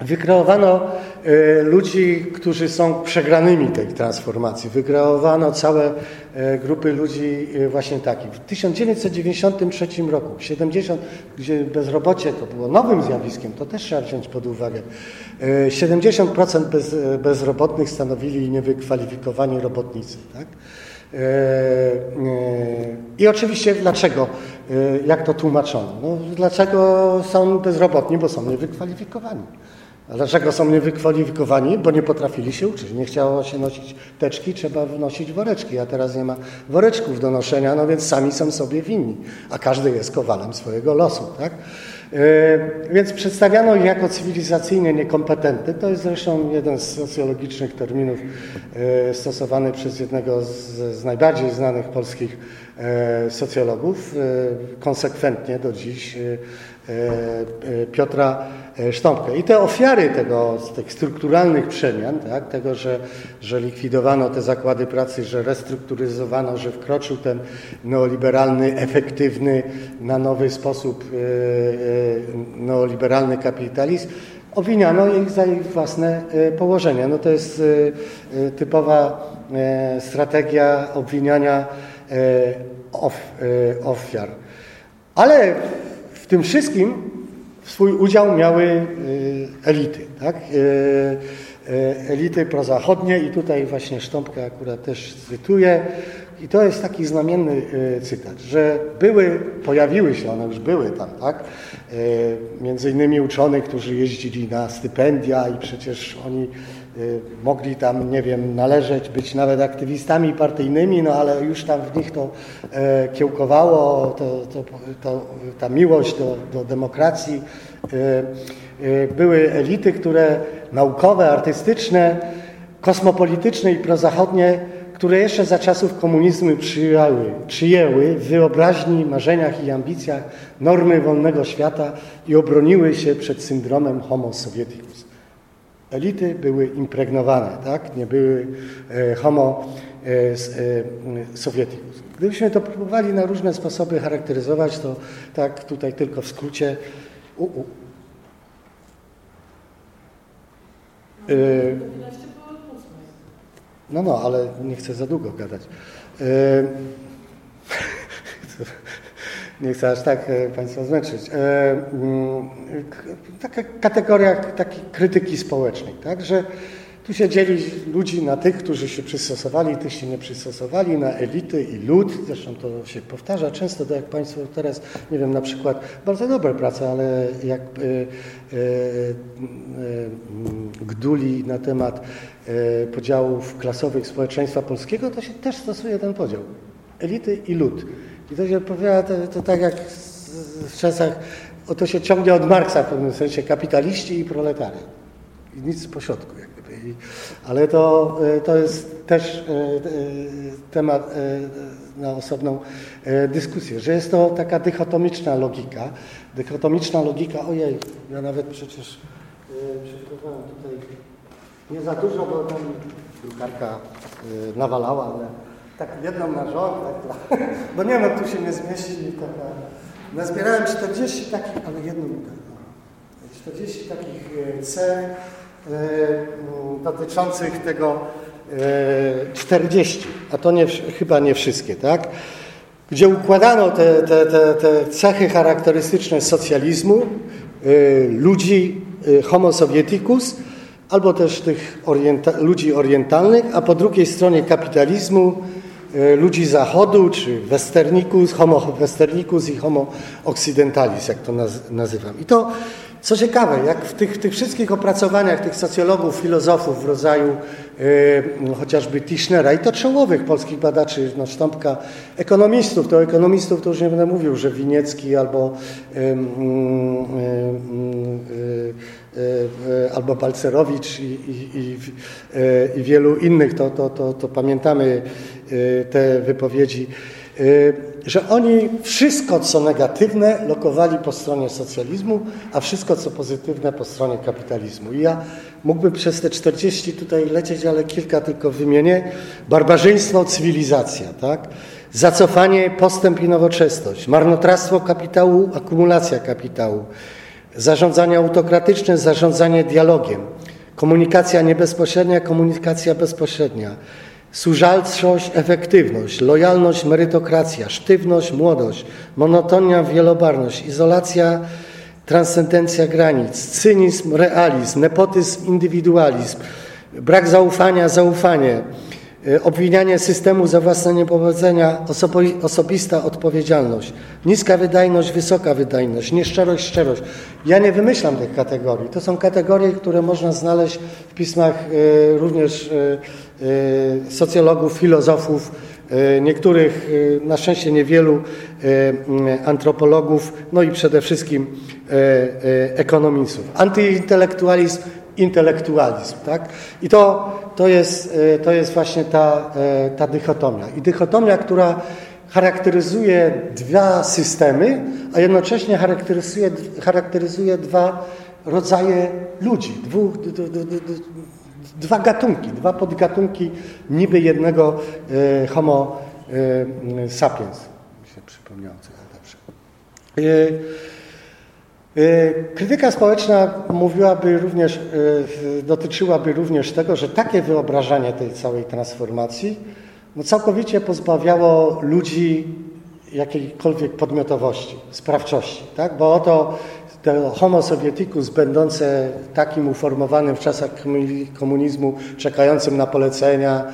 wykreowano y, ludzi, którzy są przegranymi tej transformacji. Wykreowano całe grupy ludzi właśnie takich. W 1993 roku, 70, gdzie bezrobocie to było nowym zjawiskiem, to też trzeba wziąć pod uwagę. 70% bez, bezrobotnych stanowili niewykwalifikowani robotnicy. Tak? E, e, I oczywiście dlaczego, e, jak to tłumaczono? No, dlaczego są bezrobotni? Bo są niewykwalifikowani. A dlaczego są niewykwalifikowani? Bo nie potrafili się uczyć. Nie chciało się nosić teczki, trzeba wnosić woreczki, a teraz nie ma woreczków do noszenia, no więc sami są sobie winni, a każdy jest kowalem swojego losu. Tak? E, więc przedstawiano ich jako cywilizacyjnie niekompetentny. To jest zresztą jeden z socjologicznych terminów e, stosowany przez jednego z, z najbardziej znanych polskich e, socjologów, konsekwentnie do dziś Piotra Sztąpkę. I te ofiary tego, tych strukturalnych przemian, tak, tego, że, że likwidowano te zakłady pracy, że restrukturyzowano, że wkroczył ten neoliberalny, efektywny, na nowy sposób e, e, neoliberalny kapitalizm, obwiniano ich za ich własne e, położenie. No to jest typowa strategia obwiniania ofiar. Ale tym wszystkim swój udział miały y, elity. Tak? Y, y, elity prozachodnie i tutaj właśnie Sztąpka akurat też cytuję, i to jest taki znamienny cytat, że były, pojawiły się, one już były tam, tak? Między innymi uczonych, którzy jeździli na stypendia i przecież oni mogli tam, nie wiem, należeć, być nawet aktywistami partyjnymi, no ale już tam w nich to kiełkowało, to, to, to ta miłość do, do demokracji. Były elity, które naukowe, artystyczne, kosmopolityczne i prozachodnie, które jeszcze za czasów komunizmu przyjęły, przyjęły w wyobraźni, marzeniach i ambicjach normy wolnego świata i obroniły się przed syndromem homo sovieticus. Elity były impregnowane, tak? nie były e, homo e, e, sovieticus. Gdybyśmy to próbowali na różne sposoby charakteryzować, to tak tutaj tylko w skrócie. U, u. No, no, ale nie chcę za długo gadać. Nie chcę aż tak e, Państwa zmęczyć. Mm, taka kategoria takiej krytyki społecznej, tak, że tu się dzieli ludzi na tych, którzy się przystosowali, tych się nie przystosowali, na elity i lud. Zresztą to się powtarza często, tak jak Państwo teraz, nie wiem, na przykład bardzo dobre prace, ale jak e, e, e, gduli na temat e, podziałów klasowych społeczeństwa polskiego, to się też stosuje ten podział. Elity i lud. I to się opowiada to, to tak jak w czasach, o to się ciągnie od Marksa w pewnym sensie, kapitaliści i proletariat. I nic pośrodku. I, ale to, e, to jest też e, e, temat na osobną dyskusję, że jest to taka dychotomiczna logika. Dychotomiczna logika, ojej, ja nawet przecież przygotowałem tutaj nie za dużo, bo tam drukarka nawalała, ale tak jedną na rząd, tak, bo nie no, tu się nie zmieści. Taka, nazbierałem 40 takich, ale jedną, 40 takich cech, E, dotyczących tego 40, e, a to nie, chyba nie wszystkie, tak? Gdzie układano te, te, te, te cechy charakterystyczne socjalizmu, e, ludzi homo sovieticus, albo też tych orienta ludzi orientalnych, a po drugiej stronie kapitalizmu, ludzi zachodu, czy westernicus, homo westernicus i homo occidentalis, jak to naz nazywam. I to co ciekawe, jak w tych, tych wszystkich opracowaniach tych socjologów, filozofów w rodzaju yy, chociażby Tischnera i to czołowych polskich badaczy, no sztampka ekonomistów, to ekonomistów to już nie będę mówił, że Winiecki albo, yy, albo Balcerowicz i, i, i, i, wielu innych, to, to, to, to pamiętamy te wypowiedzi Y, że oni wszystko, co negatywne, lokowali po stronie socjalizmu, a wszystko, co pozytywne, po stronie kapitalizmu. I ja mógłbym przez te 40 tutaj lecieć, ale kilka tylko wymienię. Barbarzyństwo, cywilizacja, tak? Zacofanie, postęp i nowoczesność, marnotrawstwo kapitału, akumulacja kapitału, zarządzanie autokratyczne, zarządzanie dialogiem, komunikacja niebezpośrednia, komunikacja bezpośrednia, Służalczość, efektywność, lojalność, merytokracja, sztywność, młodość, monotonia, wielobarność, izolacja, transcendencja granic, cynizm, realizm, nepotyzm, indywidualizm, brak zaufania, zaufanie, obwinianie systemu za własne niepowodzenia, osobista odpowiedzialność, niska wydajność, wysoka wydajność, nieszczerość, szczerość. Ja nie wymyślam tych kategorii. To są kategorie, które można znaleźć w pismach e, również e, socjologów, filozofów, niektórych, na szczęście niewielu, antropologów, no i przede wszystkim ekonomistów. Antyintelektualizm, intelektualizm. Tak? I to, to, jest, to jest właśnie ta, ta dychotomia. I dychotomia, która charakteryzuje dwa systemy, a jednocześnie charakteryzuje, charakteryzuje dwa rodzaje ludzi, dwóch, dwa gatunki, dwa podgatunki niby jednego e, homo e, sapiens. Mi się przypomniało, co dobrze. E, krytyka społeczna mówiłaby również, dotyczyłaby również tego, że takie wyobrażanie tej całej transformacji no całkowicie pozbawiało ludzi jakiejkolwiek podmiotowości, sprawczości, tak? bo oto to homo sovieticus będące takim uformowanym w czasach komunizmu, czekającym na polecenia,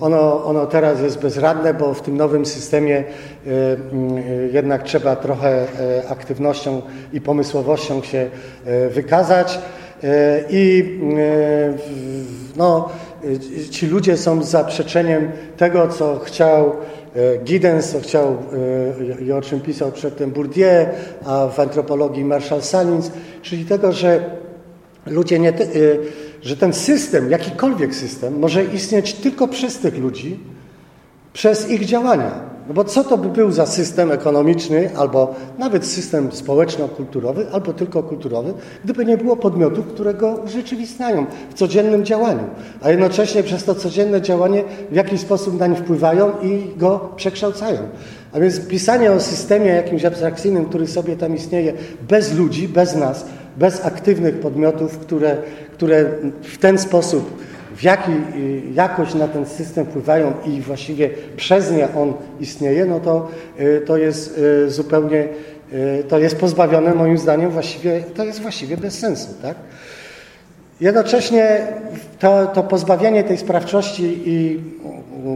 ono, ono teraz jest bezradne, bo w tym nowym systemie e, jednak trzeba trochę aktywnością i pomysłowością się wykazać. I no, ci ludzie są zaprzeczeniem tego, co chciał E, Giddens, co chciał e, i o czym pisał przedtem Bourdieu, a w antropologii Marshall Salins, czyli tego, że ludzie nie, e, że ten system, jakikolwiek system, może istnieć tylko przez tych ludzi, przez ich działania. No bo co to by był za system ekonomiczny, albo nawet system społeczno-kulturowy, albo tylko kulturowy, gdyby nie było podmiotów, które go urzeczywistniają w codziennym działaniu, a jednocześnie przez to codzienne działanie w jakiś sposób nań wpływają i go przekształcają. A więc pisanie o systemie jakimś abstrakcyjnym, który sobie tam istnieje, bez ludzi, bez nas, bez aktywnych podmiotów, które, które w ten sposób w jaki y, jakoś na ten system wpływają i właściwie przez nie on istnieje, no to, y, to jest y, zupełnie, to jest pozbawione moim zdaniem właściwie, to jest właściwie bez sensu, tak? Jednocześnie to, to pozbawienie tej sprawczości i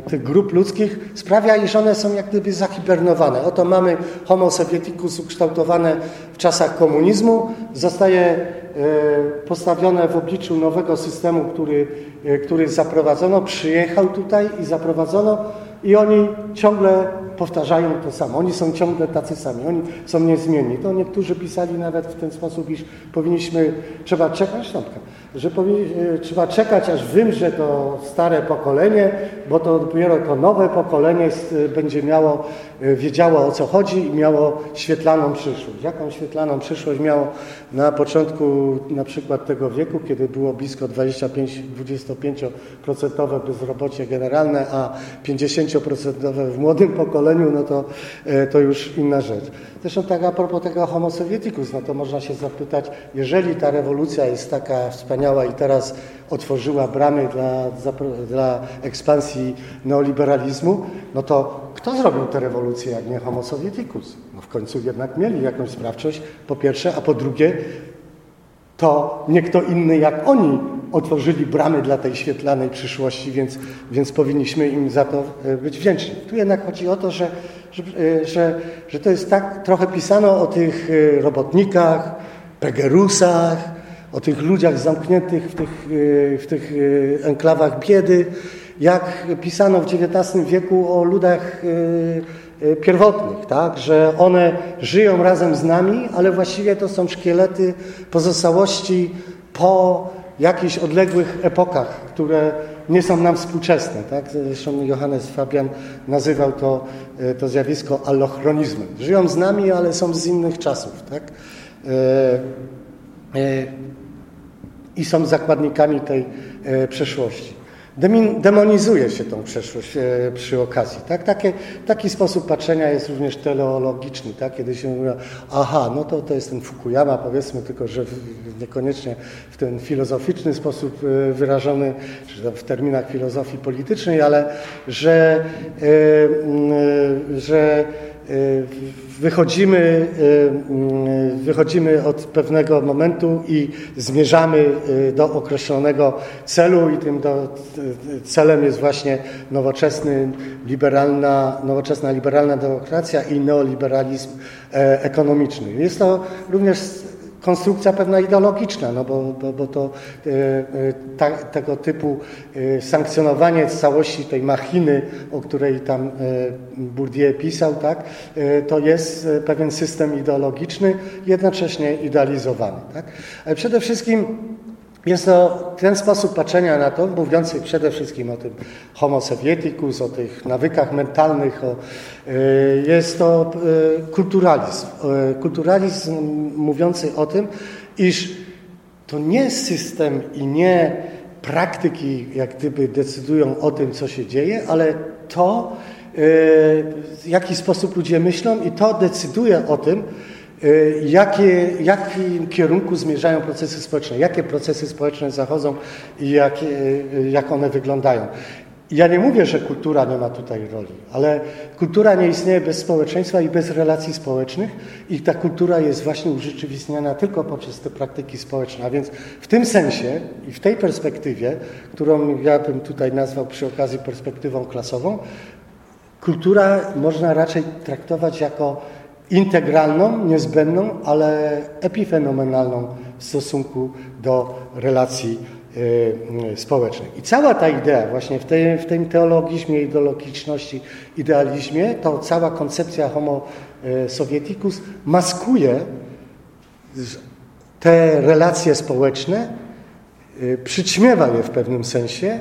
tych grup ludzkich sprawia, iż one są jak gdyby zahibernowane. Oto mamy homo sovieticus ukształtowane w czasach komunizmu, zostaje postawione w obliczu nowego systemu, który, e, który zaprowadzono, przyjechał tutaj i zaprowadzono i oni ciągle powtarzają to samo. Oni są ciągle tacy sami, oni są niezmienni. To niektórzy pisali nawet w ten sposób, iż powinniśmy, trzeba czekać, że e, trzeba czekać, aż wymrze to stare pokolenie, bo to dopiero to nowe pokolenie będzie miało, e, wiedziało o co chodzi i miało świetlaną przyszłość. Jaką świetlaną przyszłość miało na początku na przykład tego wieku, kiedy było blisko 25-25% bezrobocie generalne, a 50% w młodym pokoleniu, no to, e, to już inna rzecz. Zresztą tak a propos tego homo sovieticus, no to można się zapytać, jeżeli ta rewolucja jest taka wspaniała i teraz otworzyła bramy dla, dla ekspansji neoliberalizmu, no to kto zrobił tę rewolucję, jak nie homo sovieticus? No w końcu jednak mieli jakąś sprawczość, po pierwsze, a po drugie, to nie kto inny jak oni otworzyli bramy dla tej świetlanej przyszłości, więc, więc powinniśmy im za to e, być wdzięczni. Tu jednak chodzi o to, że, że, e, że, że to jest tak, trochę pisano o tych e, robotnikach, pegerusach, o tych ludziach zamkniętych w tych, w tych enklawach biedy, jak pisano w XIX wieku o ludach pierwotnych, tak? że one żyją razem z nami, ale właściwie to są szkielety pozostałości po jakichś odległych epokach, które nie są nam współczesne. Tak? Zresztą Johannes Fabian nazywał to, e, to zjawisko allochronizmem. Żyją z nami, ale są z innych czasów. Tak? E, I są zakładnikami tej przeszłości demonizuje się tą przeszłość e, przy okazji. Tak? Taki sposób patrzenia jest również teleologiczny, tak? kiedy się mówi, aha, no to, to jest ten Fukuyama, powiedzmy, tylko że niekoniecznie w ten filozoficzny sposób e, wyrażony, czy w terminach filozofii politycznej, ale że, e, że wychodzimy, y, y, wychodzimy od pewnego momentu i zmierzamy do określonego celu i tym do, celem jest właśnie nowoczesny, liberalna, nowoczesna liberalna demokracja i neoliberalizm e, ekonomiczny. Jest to również konstrukcja pewna ideologiczna, no bo, bo, bo to e, e, ta, tego typu e, sankcjonowanie całości tej machiny, o której tam Bourdieu pisał, tak, to jest pewien system ideologiczny, jednocześnie idealizowany. Tak? Ale przede wszystkim jest to ten sposób patrzenia na to, mówiący przede wszystkim o tym homo sovieticus, o tych nawykach mentalnych, o, e, jest to e, kulturalizm. E, kulturalizm mówiący o tym, iż to nie system i nie praktyki jak gdyby decydują o tym, co się dzieje, ale to, w jaki sposób ludzie myślą i to decyduje o tym, Y, jakie, jakim kierunku zmierzają procesy społeczne, jakie procesy społeczne zachodzą i jak, y, jak one wyglądają. Ja nie mówię, że kultura nie ma tutaj roli, ale kultura nie istnieje bez społeczeństwa i bez relacji społecznych i ta kultura jest właśnie urzeczywistniana tylko poprzez te praktyki społeczne. A więc w tym sensie i w tej perspektywie, którą ja bym tutaj nazwał przy okazji perspektywą klasową, kultura można raczej traktować jako integralną, niezbędną, ale epifenomenalną w stosunku do relacji Y, społecznej. I cała ta idea właśnie w, tej, w tym teologizmie, ideologiczności, idealizmie, to cała koncepcja homo y, sovieticus maskuje te relacje społeczne, y, przyćmiewa je w pewnym sensie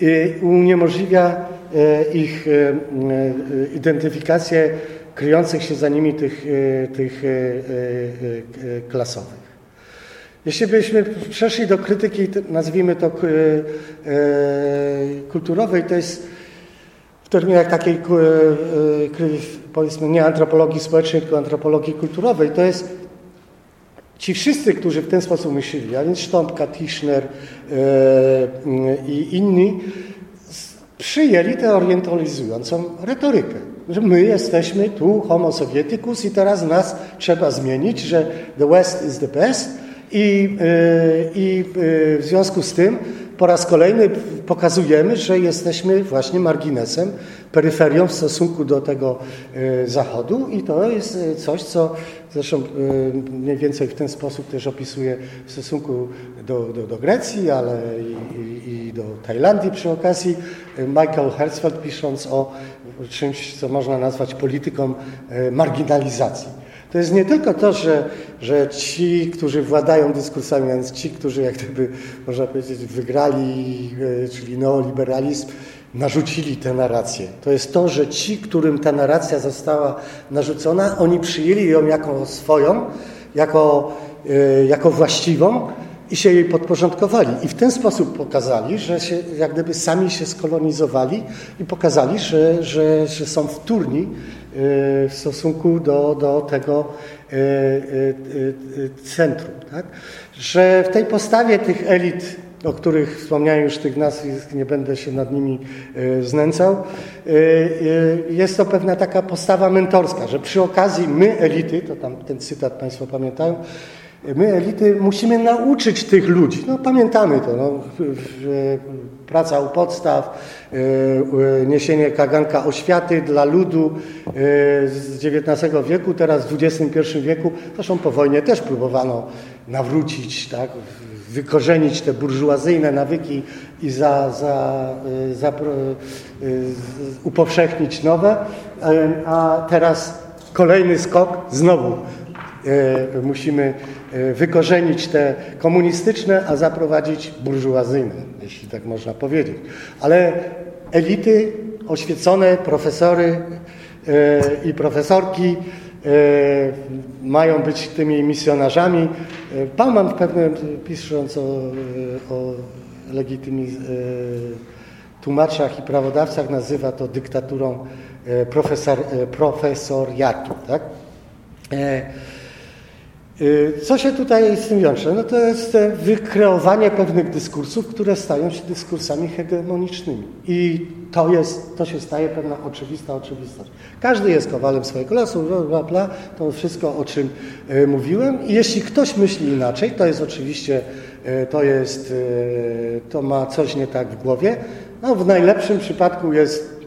i uniemożliwia ich identyfikację kryjących się za nimi tych, tych klasowych. Jeśli byśmy przeszli do krytyki, nazwijmy to e, e, kulturowej, to jest w terminach takiej, e, powiedzmy, nie antropologii społecznej, tylko antropologii kulturowej, to jest ci wszyscy, którzy w ten sposób myśleli, a więc Sztąpka, Tischner i inni, przyjęli tę orientalizującą retorykę, że my jesteśmy tu homo sovieticus i teraz nas trzeba zmienić, że the West is the best, i, y, I y, w związku z tym po raz kolejny pokazujemy, że jesteśmy właśnie marginesem, peryferią w stosunku do tego y, Zachodu i to jest coś, co zresztą mniej więcej w ten sposób też opisuje w stosunku do, do, do Grecji, ale i, i, do Tajlandii przy okazji. Michael Herzfeld pisząc o czymś, co można nazwać polityką marginalizacji. To jest nie tylko to, że, że ci, którzy władają dyskursami, a więc ci, którzy jak gdyby, można powiedzieć, wygrali, e, czyli neoliberalizm, narzucili tę narrację. To jest to, że ci, którym ta narracja została narzucona, oni przyjęli ją jako swoją, jako, e, jako właściwą i się jej podporządkowali. I w ten sposób pokazali, że się, jak gdyby sami się skolonizowali i pokazali, że, że, że są wtórni Y, w stosunku do, do tego y, y, centrum. Tak? Że w tej postawie tych elit, o których wspomniałem już tych nazwisk, nie będę się nad nimi znęcał, jest to pewna taka postawa mentorska, że przy okazji my elity, to tam ten cytat Państwo pamiętają, My, elity, musimy nauczyć tych ludzi. No, pamiętamy to. No, praca u podstaw, e, e, niesienie kaganka oświaty dla ludu e, z XIX wieku, teraz w XXI wieku. Zresztą po wojnie też próbowano nawrócić, tak, wykorzenić te burżuazyjne nawyki i za, za, za, upowszechnić nowe. A teraz kolejny skok, znowu musimy wykorzenić te komunistyczne, a zaprowadzić burżuazyjne, jeśli tak można powiedzieć. Ale elity oświecone, profesory e, i profesorki e, mają być tymi misjonarzami. Bauman w pewnym, pisząc o, o tłumaczach i prawodawcach nazywa to dyktaturą profesor, profesoriatu. Tak? Y, co się tutaj z tym wiąże? No to jest wykreowanie pewnych dyskursów, które stają się dyskursami hegemonicznymi. I to, jest, to się staje pewna oczywista oczywistość. Każdy jest kowalem swojego lasu, bla, bla, bla, to wszystko, o czym y, mówiłem. I jeśli ktoś myśli inaczej, to jest oczywiście, y, to jest, to ma coś nie tak w głowie. No, w najlepszym przypadku jest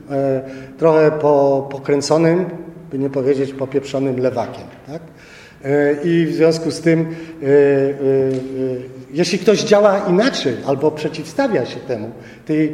trochę po, pokręconym, by nie powiedzieć popieprzonym lewakiem. Tak? E, I w związku z tym, e, e, jeśli ktoś działa inaczej albo przeciwstawia się temu, tej,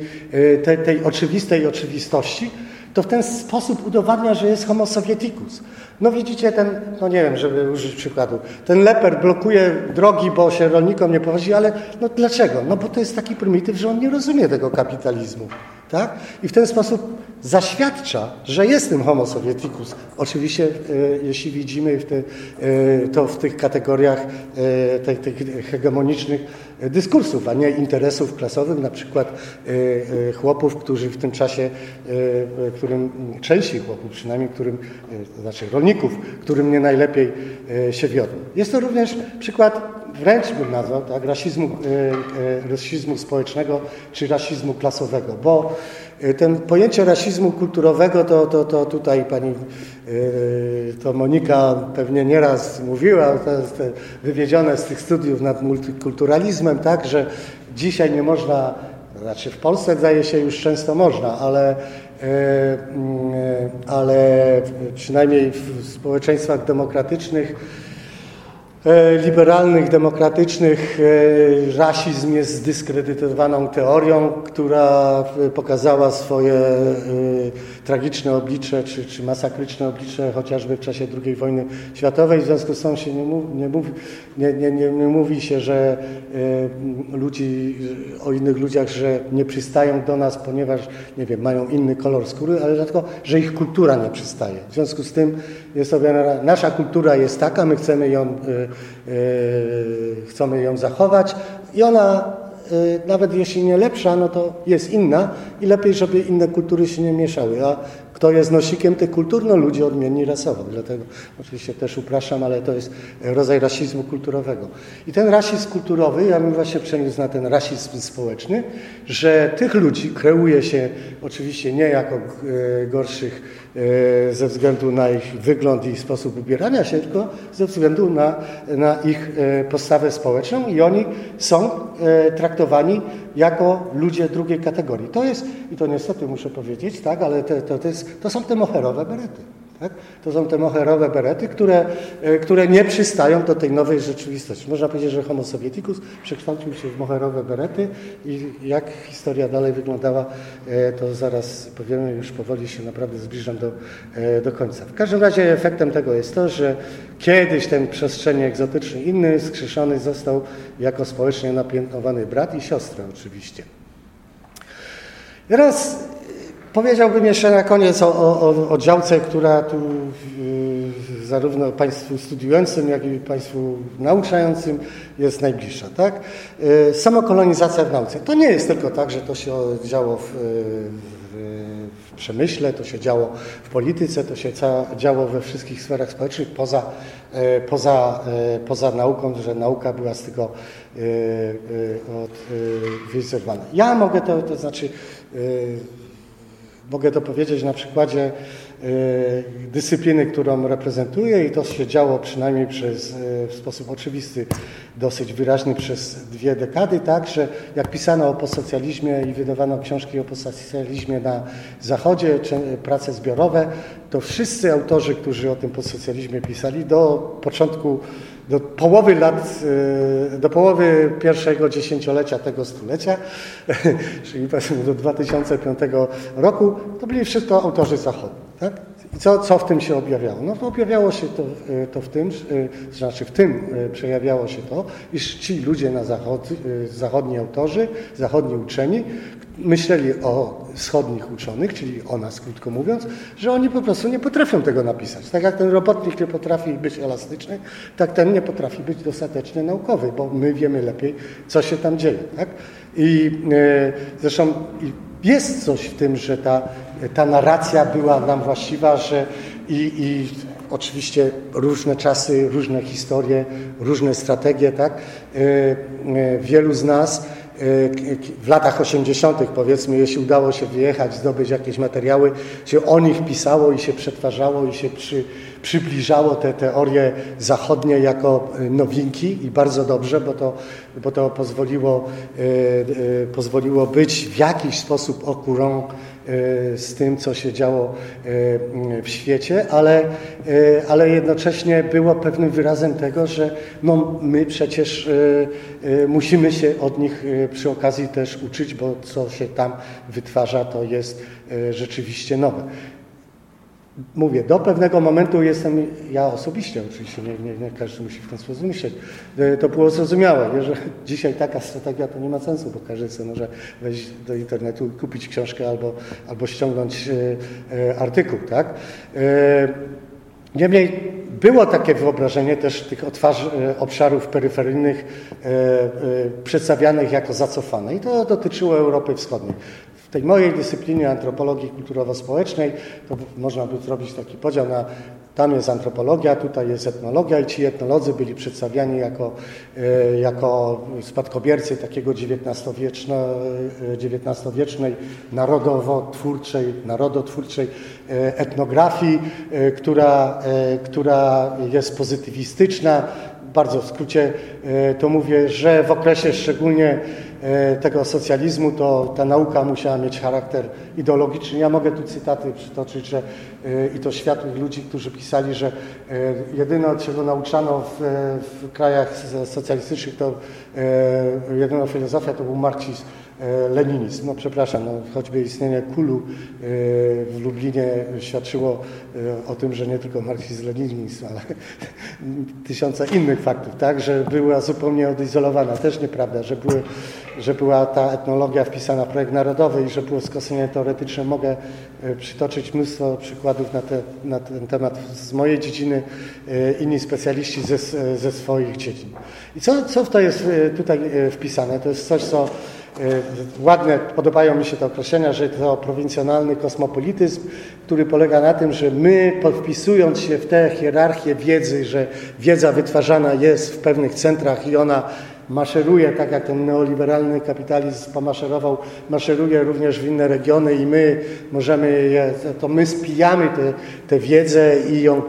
tej, tej oczywistej oczywistości, to w ten sposób udowadnia, że jest homo sovieticus. No widzicie ten, no nie wiem, żeby użyć przykładu, ten leper blokuje drogi, bo się rolnikom nie powodzi, ale no dlaczego? No bo to jest taki prymityw, że on nie rozumie tego kapitalizmu. Tak? I w ten sposób zaświadcza, że jest tym homo sovieticus. Oczywiście, e, jeśli widzimy w te, e, to w tych kategoriach e, tych, tych hegemonicznych dyskursów, a nie interesów klasowych, na przykład chłopów, którzy w tym czasie, którym części chłopów przynajmniej, którym, znaczy rolników, którym nie najlepiej się wiodło. Jest to również przykład wręcz bym nazwał, tak, rasizmu, rasizmu społecznego czy rasizmu klasowego, bo ten pojęcie rasizmu kulturowego, to, to, to tutaj pani to Monika pewnie nieraz mówiła, to jest wywiedzione z tych studiów nad multikulturalizmem, tak, że dzisiaj nie można, znaczy w Polsce zdaje się już często można, ale E, e, ale przynajmniej w społeczeństwach demokratycznych E, liberalnych, demokratycznych e, rasizm jest zdyskredytowaną teorią, która e, pokazała swoje tragiczne oblicze czy, czy masakryczne oblicze chociażby w czasie II wojny światowej. W związku z tym się nie, mówi, nie, mówi, nie, nie, nie, nie mówi się, że ludzi, o innych ludziach, że nie przystają do nas, ponieważ nie wiem, mają inny kolor skóry, ale dlatego, że ich kultura nie przystaje. W związku z tym jest to, nasza kultura jest taka, my chcemy ją E, chcemy ją zachować i ona e, nawet jeśli nie lepsza, no to jest inna i lepiej, żeby inne kultury się nie mieszały. A kto jest nosikiem tych kultur? No ludzie odmienni rasowo. Dlatego oczywiście też upraszam, ale to jest rodzaj rasizmu kulturowego. I ten rasizm kulturowy, ja bym właśnie przeniósł na ten rasizm społeczny, że tych ludzi kreuje się oczywiście nie jako e, gorszych ze względu na ich wygląd i sposób ubierania się, tylko ze względu na, na ich e, postawę społeczną i oni są traktowani jako ludzie drugiej kategorii. To jest, i to niestety muszę powiedzieć, tak, ale to, to, to, jest, to są te moherowe berety. Tak? To są te moherowe berety, które, e, które nie przystają do tej nowej rzeczywistości. Można powiedzieć, że homo sovieticus przekształcił się w moherowe berety i jak historia dalej wyglądała, e, to zaraz powiemy, już powoli się naprawdę zbliżam do, e, do końca. W każdym razie efektem tego jest to, że kiedyś ten przestrzenie egzotyczny inny skrzeszony został jako społecznie napiętnowany brat i siostra oczywiście. Teraz Powiedziałbym jeszcze na koniec o, o, o działce, która tu yy, zarówno Państwu studiującym, jak i Państwu nauczającym jest najbliższa. Tak? Yy, samokolonizacja w nauce. To nie jest tylko tak, że to się działo w, w, w przemyśle, to się działo w polityce, to się działo we wszystkich sferach społecznych poza, yy, poza, poza nauką, że nauka była z tego od, wyizolowana. Ja mogę to, to znaczy Mogę to powiedzieć na przykładzie e, dyscypliny, którą reprezentuję i to się działo przynajmniej przez, e, w sposób oczywisty, dosyć wyraźny przez dwie dekady, tak, że jak pisano o posocjalizmie i wydawano książki o posocjalizmie na Zachodzie, czy prace zbiorowe, to wszyscy autorzy, którzy o tym posocjalizmie pisali do początku do połowy lat, e, do połowy pierwszego dziesięciolecia tego stulecia, czyli do 2005 roku, to byli wszystko autorzy zachodni. Tak? I co, co w tym się objawiało? No objawiało się to, e, to w tym, e, znaczy w tym przejawiało się to, iż ci ludzie na zachod, zachodni autorzy, zachodni uczeni, myśleli o wschodnich uczonych, czyli o nas krótko mówiąc, że oni po prostu nie potrafią tego napisać. Tak jak ten robotnik nie potrafi być elastyczny, tak ten nie potrafi być dostatecznie naukowy, bo my wiemy lepiej, co się tam dzieje. Tak? I e, zresztą jest coś w tym, że ta, ta narracja była nam właściwa, że i, i oczywiście różne czasy, różne historie, różne strategie, tak? E, e, wielu z nas w latach 80., powiedzmy, jeśli udało się wyjechać, zdobyć jakieś materiały, się o nich pisało i się przetwarzało i się przy, przybliżało te teorie zachodnie jako e, nowinki i bardzo dobrze, bo to, bo to pozwoliło, e, e, pozwoliło być w jakiś sposób okurą z tym, co się działo w świecie, ale, ale jednocześnie było pewnym wyrazem tego, że no, my przecież musimy się od nich przy okazji też uczyć, bo co się tam wytwarza, to jest rzeczywiście nowe mówię, do pewnego momentu jestem, ja osobiście oczywiście, nie, nie, nie każdy musi w ten sposób myśleć, e, to było zrozumiałe, nie, że dzisiaj taka strategia to nie ma sensu, bo każdy sobie może wejść do internetu i kupić książkę albo, albo ściągnąć e, e, artykuł, tak? Niemniej było takie wyobrażenie też tych obszarów peryferyjnych przedstawianych jako zacofane i to dotyczyło Europy Wschodniej. W tej mojej dyscyplinie antropologii kulturowo-społecznej to można by zrobić taki podział na Tam jest antropologia, tutaj jest etnologia i ci etnolodzy byli przedstawiani jako, e, jako spadkobiercy takiego XIX-wiecznej narodowo-twórczej, narodotwórczej e, etnografii, e, która, która jest pozytywistyczna, bardzo w skrócie to mówię, że w okresie szczególnie E, tego socjalizmu, to ta nauka musiała mieć charakter ideologiczny. Ja mogę tu cytaty przytoczyć, że e, i to światłych ludzi, którzy pisali, że e, jedyne, czego nauczano w, w krajach socjalistycznych, to jedyna filozofia to był marksizm. Leninizm. No przepraszam, no, choćby istnienie kulu w Lublinie świadczyło o tym, że nie tylko marksizm, leninizm, ale tysiące innych faktów, tak, że była zupełnie odizolowana. Też nieprawda, że były że była ta etnologia wpisana w projekt narodowy i że było skosenie teoretyczne. Mogę e, przytoczyć mnóstwo przykładów na, te, na ten temat z mojej dziedziny, e, inni specjaliści ze, ze swoich dziedzin. I co, co w to jest e, tutaj wpisane? To jest coś, co ładne, podobają mi się te określenia, że to prowincjonalny kosmopolityzm, który polega na tym, że my podpisując się w tę hierarchię wiedzy, że wiedza wytwarzana jest w pewnych centrach i ona maszeruje, tak jak ten neoliberalny kapitalizm pomaszerował, maszeruje również w inne regiony i my możemy, to my spijamy tę wiedzę i ją e,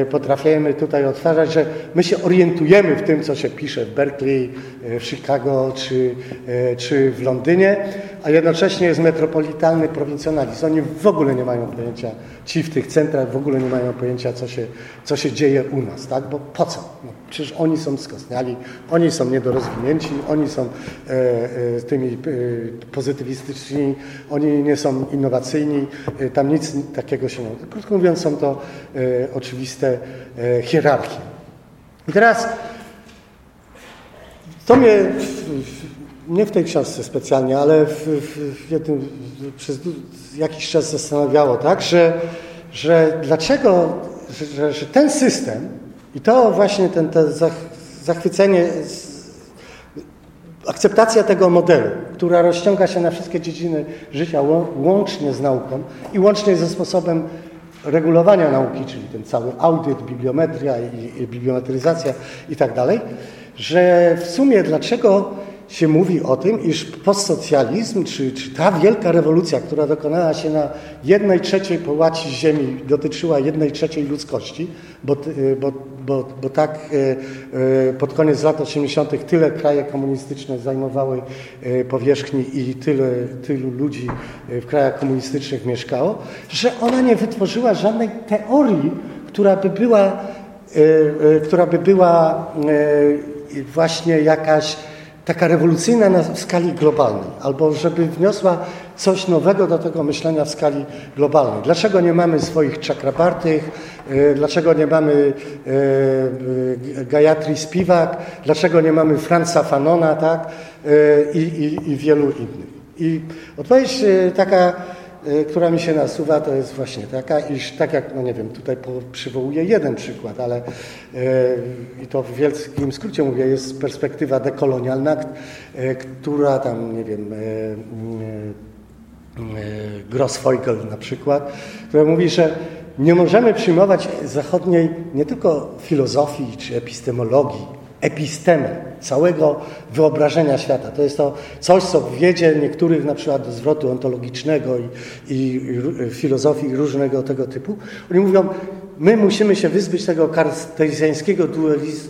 e, potrafimy tutaj odtwarzać, że my się orientujemy w tym, co się pisze w Berkeley, e, w Chicago czy, czy w Londynie, a jednocześnie jest metropolitalny prowincjonalizm. Oni w ogóle nie mają pojęcia, ci w tych centrach w ogóle nie mają pojęcia, co się, co się dzieje u nas, tak? Bo po co? No, przecież oni są skostniali, oni są niedorozwinięci, oni są e, e, tymi e, pozytywistyczni, oni nie są innowacyjni, e, tam nic takiego się nie... Krótko mówiąc, są to e, oczywiste e, hierarchie. I teraz to mnie nie w tej książce specjalnie, ale w, w jednym, przez jakiś czas zastanawiało, tak, że, że dlaczego, że, że ten system i to właśnie ten, to zachwycenie, akceptacja tego modelu, która rozciąga się na wszystkie dziedziny życia, łącznie z nauką i łącznie ze sposobem regulowania nauki, czyli ten cały audyt, bibliometria i, i bibliometryzacja i tak dalej, że w sumie dlaczego się mówi o tym, iż postsocjalizm, czy, czy ta wielka rewolucja, która dokonała się na jednej trzeciej połaci ziemi, dotyczyła jednej trzeciej ludzkości, bo, y, bo, bo, bo tak y, y, pod koniec lat 80. tyle kraje komunistyczne zajmowały powierzchni i tyle, tylu ludzi w krajach komunistycznych mieszkało, że ona nie wytworzyła żadnej teorii, która by była, która by była właśnie jakaś taka rewolucyjna na skali globalnej, albo żeby wniosła coś nowego do tego myślenia w skali globalnej. Dlaczego nie mamy swoich czakrabartych, e, dlaczego nie mamy e, Gayatri Spivak, dlaczego nie mamy Franza Fanona, tak, e, i, i, wielu innych. I odpowiedź taka która mi się nasuwa, to jest właśnie taka, iż tak jak, no nie wiem, tutaj przywołuję jeden przykład, ale yy, i to w wielkim skrócie mówię, jest perspektywa dekolonialna, yy, która tam, nie wiem, Grossfeugel na przykład, która mówi, że nie możemy przyjmować zachodniej nie tylko filozofii czy epistemologii, epistemę, całego wyobrażenia świata. To jest to coś, co wiedzie niektórych na przykład do zwrotu ontologicznego i, i, i filozofii różnego tego typu, oni mówią, my musimy się wyzbyć tego kartezjańskiego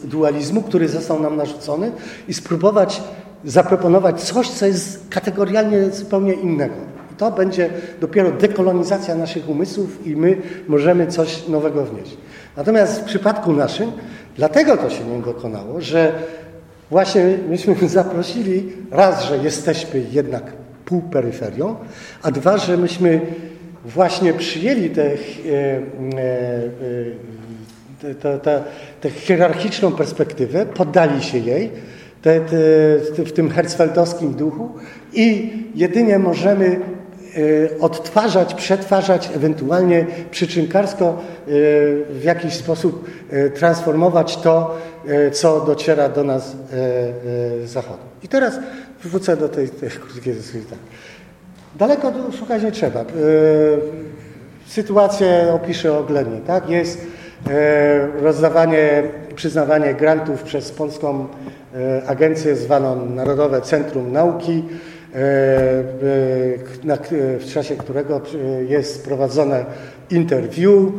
dualizmu, który został nam narzucony i spróbować zaproponować coś, co jest kategorialnie zupełnie innego. I to będzie dopiero dekolonizacja naszych umysłów i my możemy coś nowego wnieść. Natomiast w przypadku naszym Dlatego to się nie dokonało, że właśnie myśmy zaprosili raz, że jesteśmy jednak półperyferią, a dwa, że myśmy właśnie przyjęli tę te, te, te, hierarchiczną perspektywę, poddali się jej w tym herzfeldowskim duchu i jedynie możemy E, odtwarzać, przetwarzać, ewentualnie przyczynkarsko e, w jakiś sposób e, transformować to, co dociera do nas z zachodu. I teraz wrócę do tej, tej krótkiej dyskusji. Tak. Daleko szukać nie trzeba. sytuację opiszę oględnie. Tak? Jest rozdawanie, przyznawanie grantów przez Polską agencję zwaną Narodowe Centrum Nauki, w czasie którego jest prowadzone interview,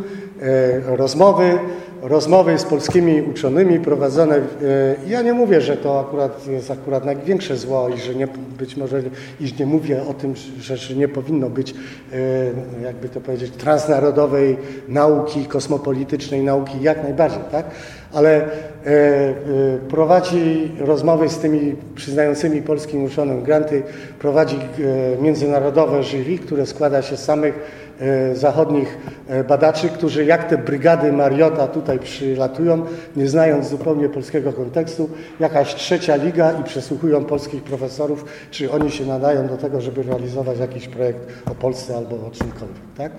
rozmowy rozmowy z polskimi uczonymi prowadzone. E, ja nie mówię, że to akurat jest akurat największe zło i że nie, być może iż nie mówię o tym, że, że nie powinno być, e, jakby to powiedzieć, transnarodowej nauki, kosmopolitycznej nauki, jak najbardziej, tak? Ale e, prowadzi rozmowy z tymi przyznającymi polskim uczonym granty, prowadzi międzynarodowe jury, które składa się z samych E, zachodnich e, badaczy, którzy jak te brygady Mariota tutaj przylatują, nie znając zupełnie polskiego kontekstu, jakaś trzecia liga i przesłuchują polskich profesorów, czy oni się nadają do tego, żeby realizować jakiś projekt o Polsce albo o czymkolwiek. Tak?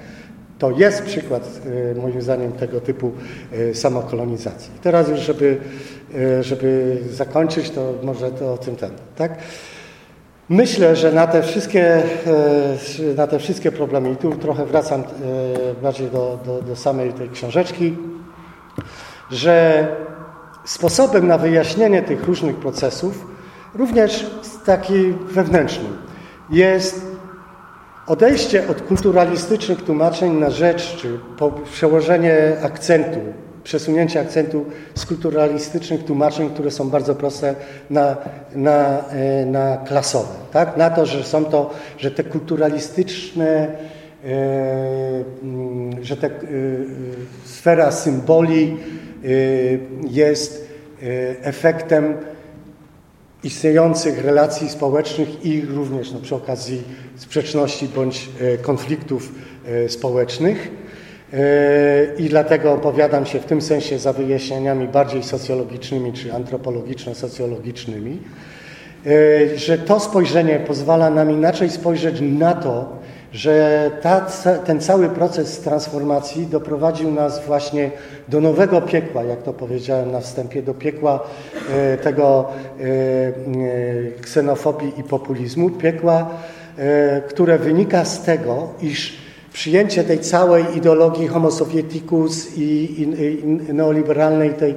To jest przykład, e, moim zdaniem, tego typu samokolonizacji. Teraz już, żeby, żeby zakończyć, to może to o tym ten. Tak? Myślę, że na te wszystkie, na te wszystkie problemy, i tu trochę wracam bardziej do, do, do samej tej książeczki, że sposobem na wyjaśnienie tych różnych procesów, również taki wewnętrznym, jest odejście od kulturalistycznych tłumaczeń na rzecz, czy przełożenie akcentu przesunięcie akcentu z kulturalistycznych tłumaczeń, które są bardzo proste, na, na, e, na klasowe. Tak? Na to, że są to, że te kulturalistyczne, e, mm, że ta e, sfera symboli jest efektem istniejących relacji społecznych i również no, przy okazji sprzeczności bądź konfliktów społecznych. I dlatego opowiadam się w tym sensie za wyjaśnieniami bardziej socjologicznymi czy antropologiczno-socjologicznymi, e, że to spojrzenie pozwala nam inaczej spojrzeć na to, że ta, ten cały proces transformacji doprowadził nas właśnie do nowego piekła, jak to powiedziałem na wstępie, do piekła e, tego e, ksenofobii i populizmu, piekła, które wynika z tego, iż przyjęcie tej całej ideologii homo sovieticus i, i, i neoliberalnej, tej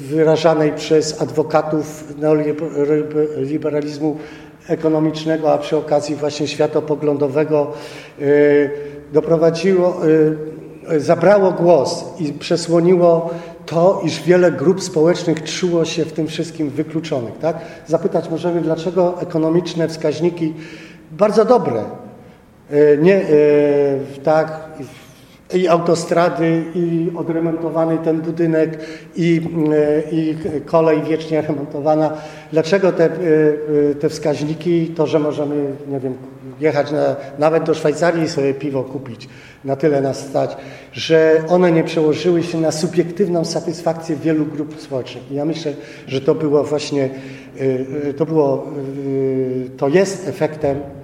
wyrażanej przez adwokatów neoliberalizmu ekonomicznego, a przy okazji właśnie światopoglądowego y, doprowadziło, y, zabrało głos i przesłoniło to, iż wiele grup społecznych czuło się w tym wszystkim wykluczonych. Tak? Zapytać możemy, dlaczego ekonomiczne wskaźniki bardzo dobre, nie, tak, i autostrady, i odremontowany ten budynek, i, e, i kolej wiecznie remontowana. Dlaczego te, te wskaźniki, to, że możemy, nie wiem, jechać na, nawet do Szwajcarii i sobie piwo kupić, na tyle nas stać, że one nie przełożyły się na subiektywną satysfakcję wielu grup społecznych. I ja myślę, że to było właśnie, to było, to jest efektem E, e,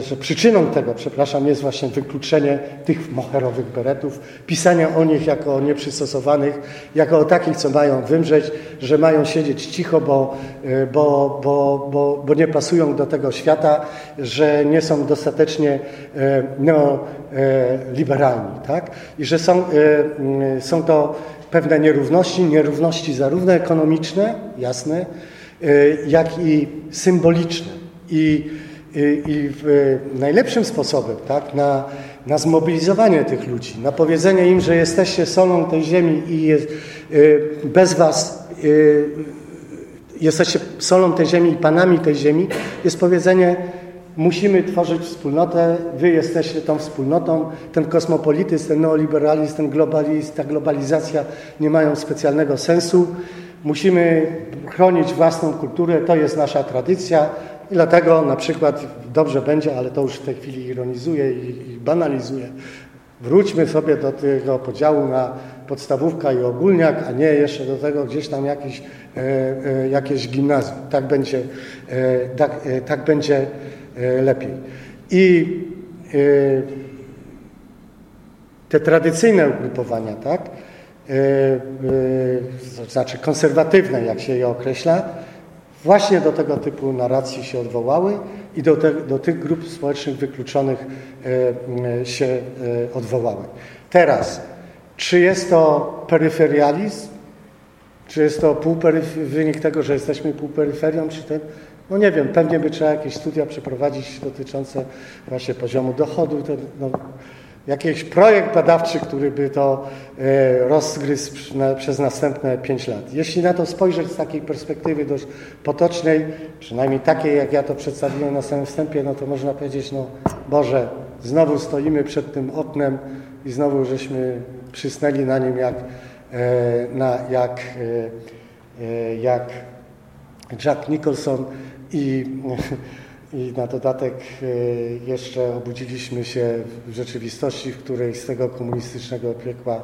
że przyczyną tego, przepraszam, jest właśnie wykluczenie tych moherowych beretów, pisania o nich jako o nieprzystosowanych, jako o takich, co mają wymrzeć, że mają siedzieć cicho, bo, e, bo, bo, bo, bo nie pasują do tego świata, że nie są dostatecznie neoliberalni, tak? I że są, są to pewne nierówności, nierówności zarówno ekonomiczne, jasne, jak i symboliczne. I i najlepszym sposobem tak, na, na zmobilizowanie tych ludzi, na powiedzenie im, że jesteście solą tej ziemi i jest, y, bez was y, jesteście solą tej ziemi i panami tej ziemi, jest powiedzenie, musimy tworzyć wspólnotę, wy jesteście tą wspólnotą, ten kosmopolityzm, ten neoliberalizm, ten globalizm, ta globalizacja nie mają specjalnego sensu, musimy chronić własną kulturę, to jest nasza tradycja, i dlatego na przykład dobrze będzie, ale to już w tej chwili ironizuję i, i. Wróćmy sobie do tego podziału na podstawówka i ogólniak, a nie jeszcze do tego gdzieś tam jakiś, e, e, jakieś gimnazjum. Tak będzie, e, tak, e, tak będzie e, lepiej. I e, te tradycyjne ugrupowania, tak, to znaczy konserwatywne, jak się je określa, właśnie do tego typu narracji się odwołały i do, te, do tych grup społecznych wykluczonych się odwołały. Teraz, czy jest to peryferializm? Czy jest to wynik tego, że jesteśmy półperyferią, czy ten? No nie wiem, pewnie by trzeba jakieś studia przeprowadzić dotyczące właśnie poziomu dochodu, ten, no, jakiś projekt badawczy, który by to e, rozgryzł przez następne pięć lat. Jeśli na to spojrzeć z takiej perspektywy dość potocznej, przynajmniej takiej, jak ja to przedstawiłem na samym wstępie, no to można powiedzieć, no Boże, znowu stoimy przed tym oknem i znowu żeśmy przysnęli na nim jak, e, na, jak, e, jak Jack Nicholson i, i na dodatek jeszcze obudziliśmy się w rzeczywistości, w której z tego komunistycznego piekła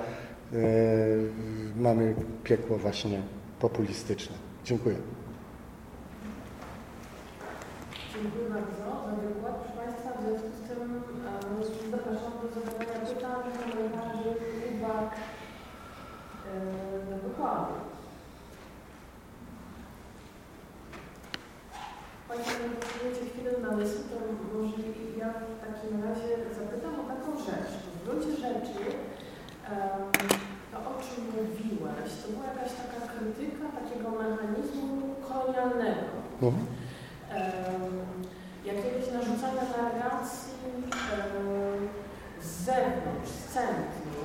mamy piekło właśnie populistyczne. Dziękuję. Dziękuję bardzo za wykład. Proszę Państwa, w związku z tym zapraszam do zadawania pytań, komentarzy, uwag do wykładu. Państwo potrzebujecie chwilę namysłu, to może ja w takim razie zapytam o taką rzecz. W gruncie rzeczy to, o czym mówiłeś, to była jakaś taka krytyka takiego mechanizmu kolonialnego. Mhm. Jakiegoś narzucania narracji z zewnątrz, z centrum,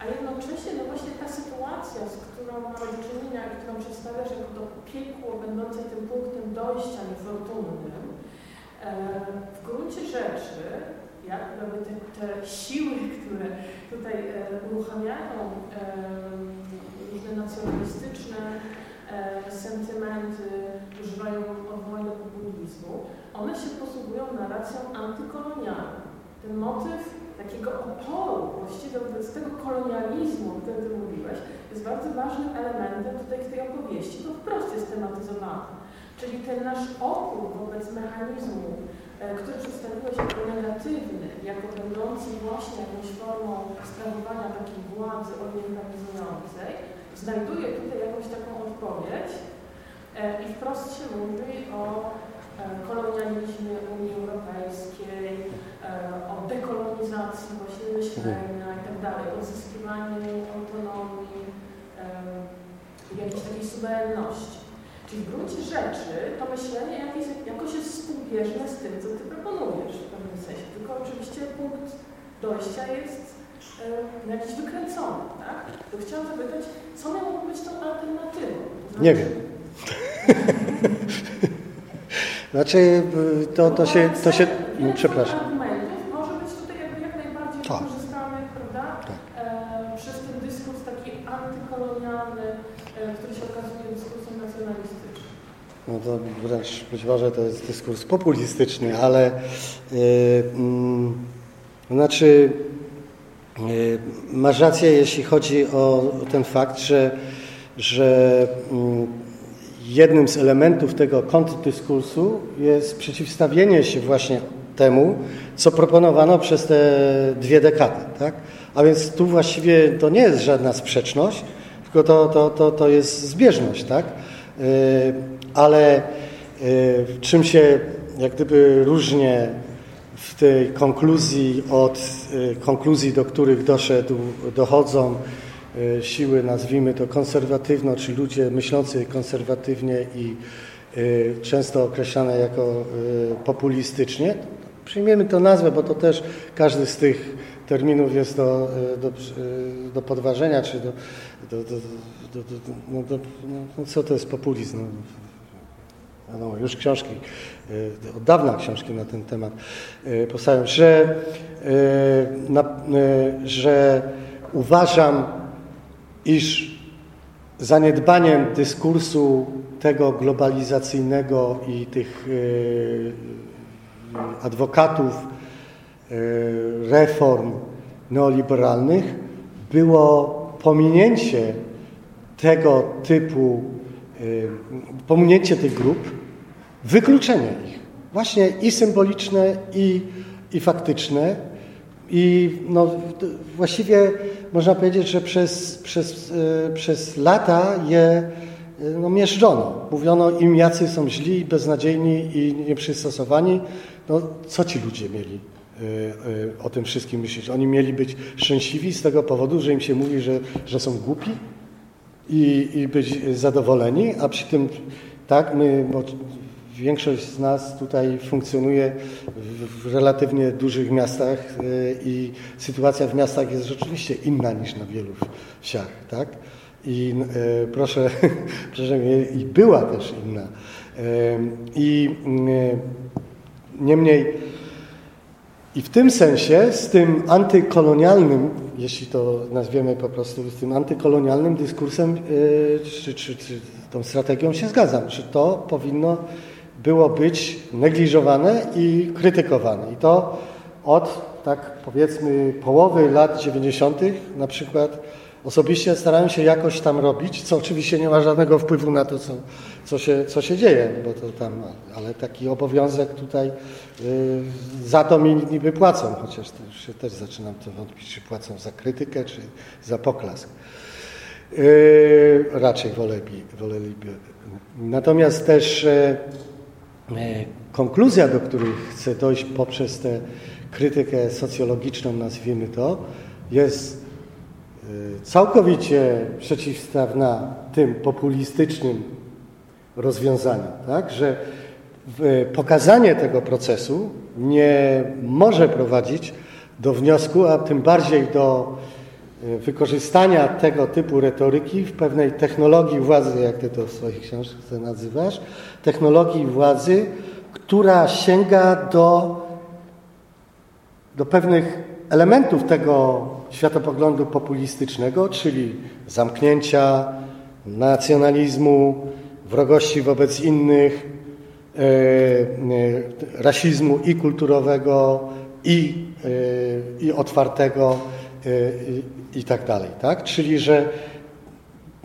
a jednocześnie no właśnie ta sytuacja, z którą czynienia i którą przedstawiasz jako to piekło będące tym punktem dojścia niefortunnym, w gruncie rzeczy, jak te, te siły, które tutaj e, uruchamiają różne nacjonalistyczne e, sentymenty, używają odwołań do populizmu, one się posługują narracją antykolonialną. Ten motyw takiego oporu właściwie wobec tego kolonializmu, o którym Ty mówiłeś, jest bardzo ważnym elementem tutaj w tej opowieści. To wprost jest tematyzowane. Czyli ten nasz opór wobec mechanizmu, e, który przedstawiłeś jako negatywny, jako będący właśnie jakąś formą sprawowania takiej władzy orientalizującej, znajduje tutaj jakąś taką odpowiedź e, i wprost się mówi o e, kolonializmie Unii Europejskiej, o dekolonizacji właśnie myślenia i tak dalej, odzyskiwaniu autonomii, jakiejś takiej suwerenności. Czyli w gruncie rzeczy to myślenie jakieś, jakoś jest współbieżne z tym, co Ty proponujesz w pewnym sensie. Tylko oczywiście punkt dojścia jest e, jakiś wykręcony, tak? To chciałam zapytać, co miałoby być tą alternatywą? Znaczy... Nie wiem. znaczy, to, to się... To się no, przepraszam. argumentów może być tutaj jakby jak najbardziej tak. wykorzystany, prawda? Tak. E, przez ten dyskurs taki antykolonialny, e, który się okazuje dyskursem nacjonalistycznym. No to wręcz być może to jest dyskurs populistyczny, ale yy, yy, znaczy yy, masz rację, jeśli chodzi o ten fakt, że, że mm, jednym z elementów tego kontrdyskursu jest przeciwstawienie się właśnie temu, co proponowano przez te dwie dekady. Tak? A więc tu właściwie to nie jest żadna sprzeczność, tylko to, to, to, to jest zbieżność. Tak? Ale yy, czym się jak gdyby różnie w tej konkluzji od yy, konkluzji, do których doszedł, dochodzą siły, nazwijmy to konserwatywno, czy ludzie myślący konserwatywnie i często określane jako populistycznie, Przyjmiemy tę nazwę, bo to też każdy z tych terminów jest do, e, do, e, do podważenia, czy do, do, do, no, no, co to jest populizm? No, już książki, e, od dawna książki na ten temat powstają, że, na, że uważam, iż zaniedbaniem dyskursu tego globalizacyjnego i tych adwokatów e, reform neoliberalnych było pominięcie tego typu, e, pominięcie tych grup, wykluczenie ich. Właśnie i symboliczne, i, i faktyczne. I no, właściwie można powiedzieć, że przez, przez, e, przez lata je no, mieszczono. Mówiono im, jacy są źli, beznadziejni i nieprzystosowani. No, co ci ludzie mieli o tym wszystkim myśleć? Oni mieli być szczęśliwi z tego powodu, że im się mówi, że, że są głupi i, i być zadowoleni, a przy tym tak, my, większość z nas tutaj funkcjonuje w, relatywnie dużych miastach i sytuacja w miastach jest rzeczywiście inna niż na wielu wsiach, tak? I e, proszę, proszę mnie, i była też inna. E, I e, niemniej, i w tym sensie z tym antykolonialnym, jeśli to nazwiemy po prostu, z tym antykolonialnym dyskursem czy, czy, czy tą strategią się zgadzam, że to powinno było być negliżowane i krytykowane. I to od, tak powiedzmy, połowy lat 90. na przykład Osobiście starałem się jakoś tam robić, co oczywiście nie ma żadnego wpływu na to, co, co, się, co się dzieje, bo to tam, ale taki obowiązek tutaj y, za to mi niby płacą, chociaż się też zaczynam to wątpić, czy płacą za krytykę, czy za poklask. Yy, raczej woleliby, woleliby. Natomiast też e, konkluzja, do której chcę dojść poprzez tę krytykę socjologiczną, nazwijmy to, jest Y, całkowicie przeciwstawna tym populistycznym rozwiązaniom, tak? że pokazanie tego procesu nie może prowadzić do wniosku, a tym bardziej do wykorzystania tego typu retoryki w pewnej technologii władzy, jak ty to w swoich książkach nazywasz, technologii władzy, która sięga do, do pewnych elementów tego światopoglądu populistycznego, czyli zamknięcia, nacjonalizmu, wrogości wobec innych, e, e, rasizmu i kulturowego, i, e, i otwartego, i, tak dalej. Tak? Czyli, że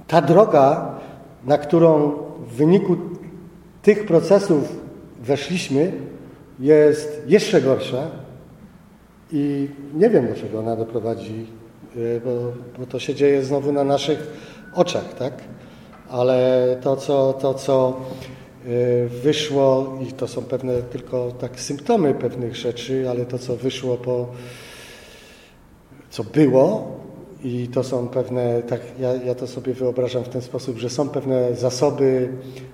ta droga, na którą w wyniku tych procesów weszliśmy, jest jeszcze gorsza i nie wiem, do czego ona doprowadzi, y, bo, bo to się dzieje znowu na naszych oczach, tak? Ale to, co, to, co y, wyszło, i to są pewne tylko tak symptomy pewnych rzeczy, ale to, co wyszło po, co było, i to są pewne, tak, ja, ja to sobie wyobrażam w ten sposób, że są pewne zasoby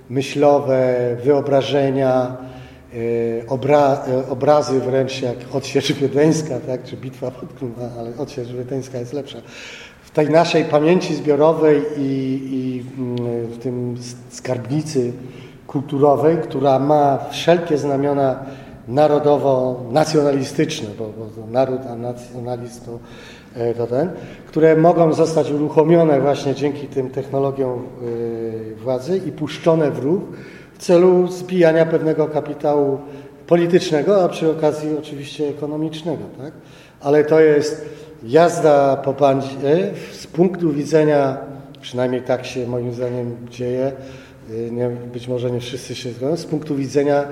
myślowe, wyobrażenia, E, obra, e, obrazy wręcz jak odsiecz wiedeńska, tak, czy bitwa pod Krumem, ale odsiecz wiedeńska jest lepsza. W tej naszej pamięci zbiorowej i, i mm, w tym skarbnicy kulturowej, która ma wszelkie znamiona narodowo-nacjonalistyczne, bo, bo naród, a nacjonalizm to, to ten, które mogą zostać uruchomione właśnie dzięki tym technologiom władzy i puszczone w ruch, w celu zbijania pewnego kapitału politycznego, a przy okazji oczywiście ekonomicznego. Tak? Ale to jest jazda po bandzie z punktu widzenia, przynajmniej tak się moim zdaniem dzieje, y, nie, być może nie wszyscy się zgodzą, z punktu widzenia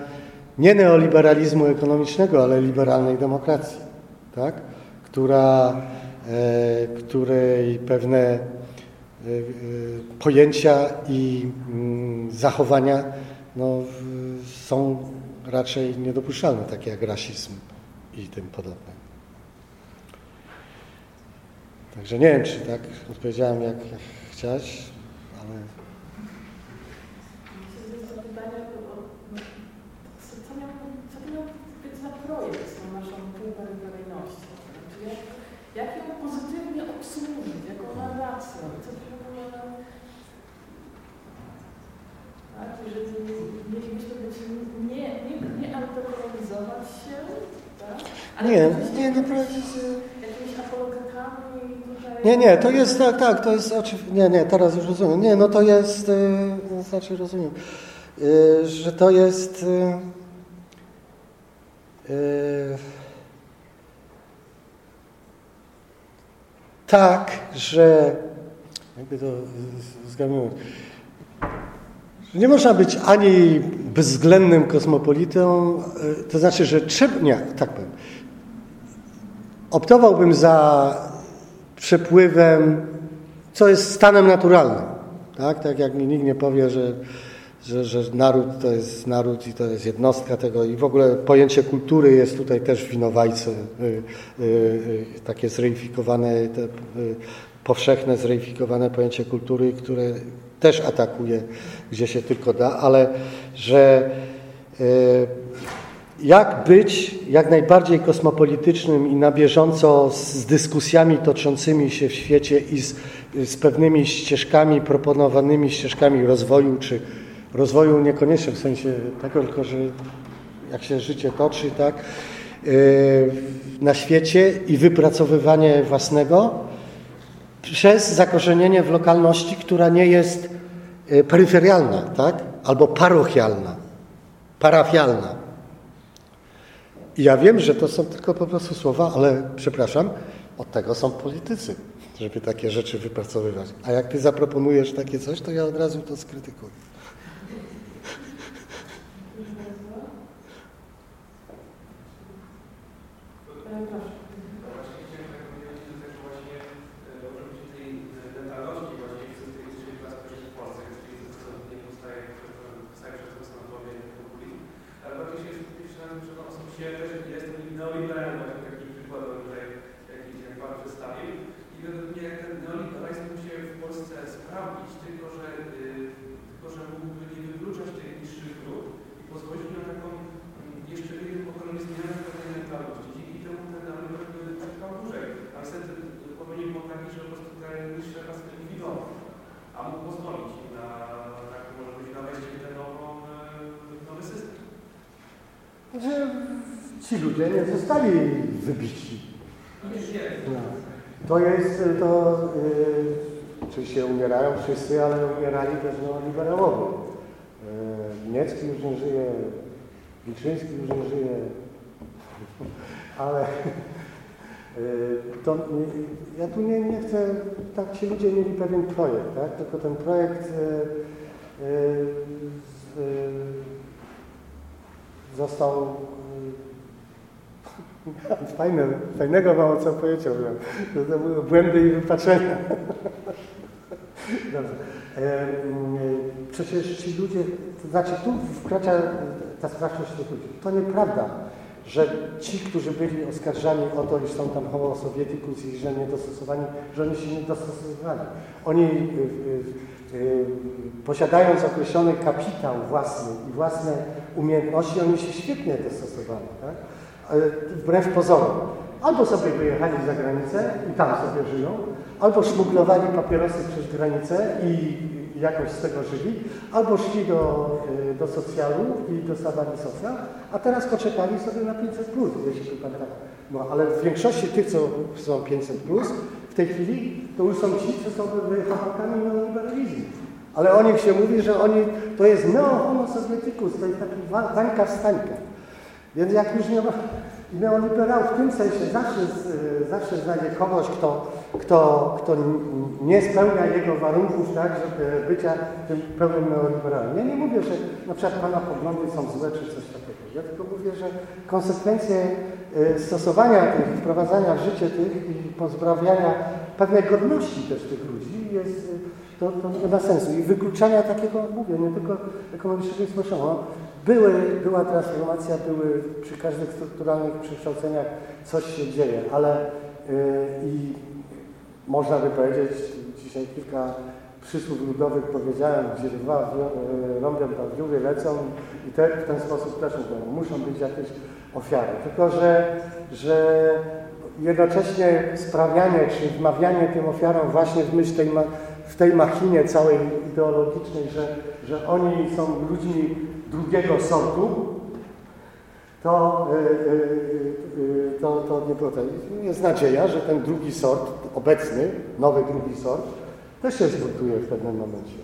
nie neoliberalizmu ekonomicznego, ale liberalnej demokracji, tak? która, e, której pewne e, e, pojęcia i mm, zachowania no, są raczej niedopuszczalne, takie jak rasizm i tym podobne. Także nie wiem, czy tak odpowiedziałem, jak chciałeś, ale... Jak ją pozytywnie obsłużyć, jaką narracją, co Tak? Jeżeli mielibyśmy być nie, nie, nie autokolonizować się, tak? Ale nie, nie, nie Jakimiś apologetami tutaj... Nie, nie, to jest tak, tak, to jest oczywiście, nie, nie, teraz już rozumiem. Nie, no to jest, yy, znaczy rozumiem, yy, że to jest yy, tak, że jakby to zgadnąć, nie można być ani bezwzględnym kosmopolitą, e, to znaczy, że trzeba, nie, tak powiem, optowałbym za przepływem, co jest stanem naturalnym, Tak, tak jak mi nikt nie powie, że, że, że naród to jest naród i to jest jednostka tego i w ogóle pojęcie kultury jest tutaj też winowajce y, y, y, takie zreifikowane, te, powszechne zreifikowane pojęcie kultury, które też atakuje gdzie się tylko da, ale że jak być jak najbardziej kosmopolitycznym i na bieżąco z dyskusjami toczącymi się w świecie i z, z pewnymi ścieżkami, proponowanymi ścieżkami rozwoju, czy rozwoju niekoniecznie w sensie tego, tylko że jak się życie toczy, tak, yy, na świecie i wypracowywanie własnego przez zakorzenienie w lokalności, która nie jest yy, peryferialna, tak, albo parochialna, parafialna. Ja wiem, że to są tylko po prostu słowa, ale przepraszam, od tego są politycy, żeby takie rzeczy wypracowywać. A jak ty zaproponujesz takie coś, to ja od razu to skrytykuję. Zostali wybici. To jest, to y, oczywiście umierają wszyscy, ale umierali też no, liberałowie. Y, Niecki już nie żyje, Wilczyński już nie żyje, ale y, to, ja tu nie, nie chcę, tak ci ludzie mieli pewien projekt, tak? tylko ten projekt y, y, został Fajne, fajnego mało co powiedział. To były błędy i wypaczenia. Dobrze. E, przecież ci ludzie, to znaczy tu wkracza ta sprawczość tych ludzi. To nieprawda, że ci, którzy byli oskarżani o to, iż są tam homo sovieticus i że niedostosowani, że oni się nie dostosowywali. Oni y, y, y, posiadając określony kapitał własny i własne umiejętności, oni się świetnie dostosowali. Tak? Wbrew pozorom. Albo sobie wyjechali za granicę i tam sobie żyją, albo szmuglowali papierosy przez granicę i jakoś z tego żyli, albo szli do, y, do socjalu i dostawali socjal, a teraz poczekali sobie na 500+, plus, jeśli pamiętam. No, ale w większości tych, co są 500+, plus, w tej chwili to już są ci, co są wychowakami neoliberalizmu. Ale o nich się mówi, że oni, to jest neo-homo sovieticus, to jest taki wańka wstańka. Więc jak już nie ma neoliberał w tym sensie zawsze, zawsze znajdzie kogoś, kto, kto, kto nie spełnia jego warunków, tak, żeby bycia tym pełnym neoliberałem. Ja nie mówię, że na przykład Pana poglądy są złe czy coś takiego. Ja tylko mówię, że konsekwencje y, stosowania tych, wprowadzania w życie tych i pozbawiania pewnej godności też tych ludzi jest, y, to, to nie ma sensu. I wykluczania takiego, mówię, nie tylko ekonomicznego i społecznego. Były, była transformacja, były przy każdych strukturalnych przekształceniach coś się dzieje, ale yy, i można by powiedzieć, dzisiaj kilka przysłów ludowych powiedziałem, gdzie dwa yy, rąbią tam dziury, lecą i te w ten sposób też mówią, muszą być jakieś ofiary. Tylko, że, że jednocześnie sprawianie czy wmawianie tym ofiarom właśnie w myśl tej, w tej machinie całej ideologicznej, że, że oni są ludźmi drugiego sortu, to, y, y, y, to, to nie było tak. Jest nadzieja, że ten drugi sort, obecny, nowy drugi sort, też się zbuduje w pewnym momencie.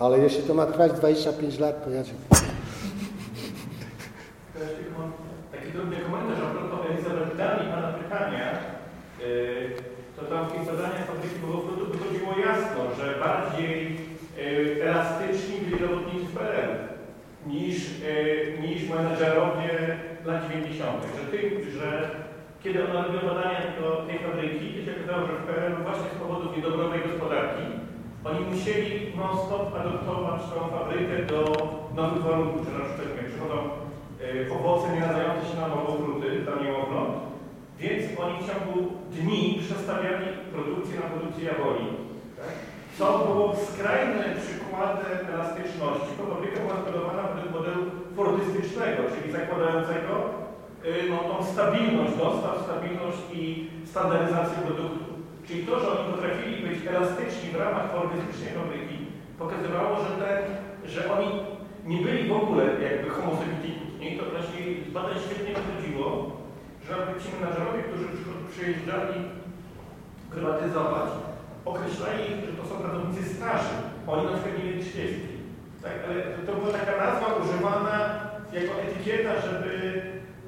Ale jeśli to ma trwać 25 lat, to ja cię... Taki drobny komentarz a propos Elizabetami Pana pytania. To tam w tych badaniach fabryki powrotu wychodziło jasno, że bardziej elastyczni byli robotnicy PRL niż, e, niż menedżerowie lat 90. Że, ty, że kiedy one robią badania do tej fabryki, to się okazało, że w PRL właśnie z powodów niedobrowej gospodarki Oni musieli non-stop adaptować tą fabrykę do nowych warunków, czy na przykład przychodzą y, owoce nie nadające się na nowofruty dla niemowląt, więc oni w ciągu dni przestawiali produkcję na produkcję jabłoni. Tak? Co było skrajnym przykładem elastyczności, fabryka była zbudowana według modelu fordystycznego, czyli zakładającego y, no, tą stabilność dostaw, stabilność i standaryzację produktu. Czyli to, że oni potrafili być elastyczni w ramach fordystycznej fabryki, pokazywało, że, ten, że oni nie byli w ogóle jakby homo? To właśnie badań świetnie wychodziło, że ci menadżerowie, którzy przyjeżdżali prywatyzować, określali, że to są pracownicy starzy. Oni na przykład nie mieli 30. Tak? Ale to była taka nazwa używana jako etykieta, żeby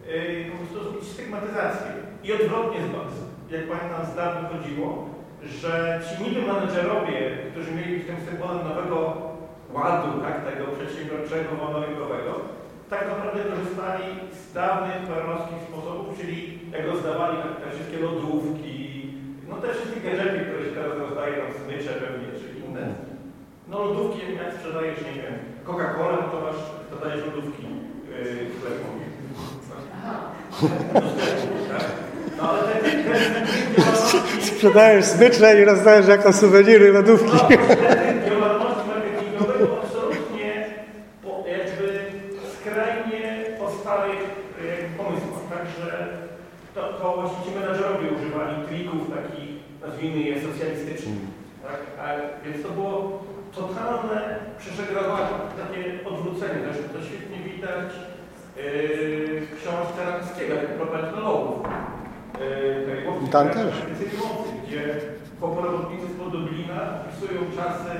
yy, po prostu zrobić stygmatyzację. I odwrotnie, jak pamiętam, z dat wychodziło, że ci niby menedżerowie, którzy mieli być tym symbolem nowego ładu, tak, tego przedsiębiorczego, monorynkowego, tak naprawdę korzystali z dawnych peronowskich sposobów, czyli jak rozdawali te wszystkie lodówki, no te wszystkie gadżety, które się teraz rozdaje, tam smycze pewnie, czy inne. No lodówki, jak sprzedajesz, nie wiem, Coca-Colę, no to masz, dodajesz lodówki yy, sklepowi. No Sprzedajesz smycze i rozdajesz jako suweniry lodówki. No, te działalności marketingowe to absolutnie po, jakby skrajnie po starych jakby, pomysłach. Także to, to właśnie ci menadżerowie używali trików takich, nazwijmy je socjalistycznych. Tak? A, więc to było totalne przeszegrowanie, takie odwrócenie. Zresztą to świetnie widać yy, w książce Rakowskiego, jak prowadzić do logów. Yy, Tam też. Gdzie poporobotnicy spod Dublina opisują czasy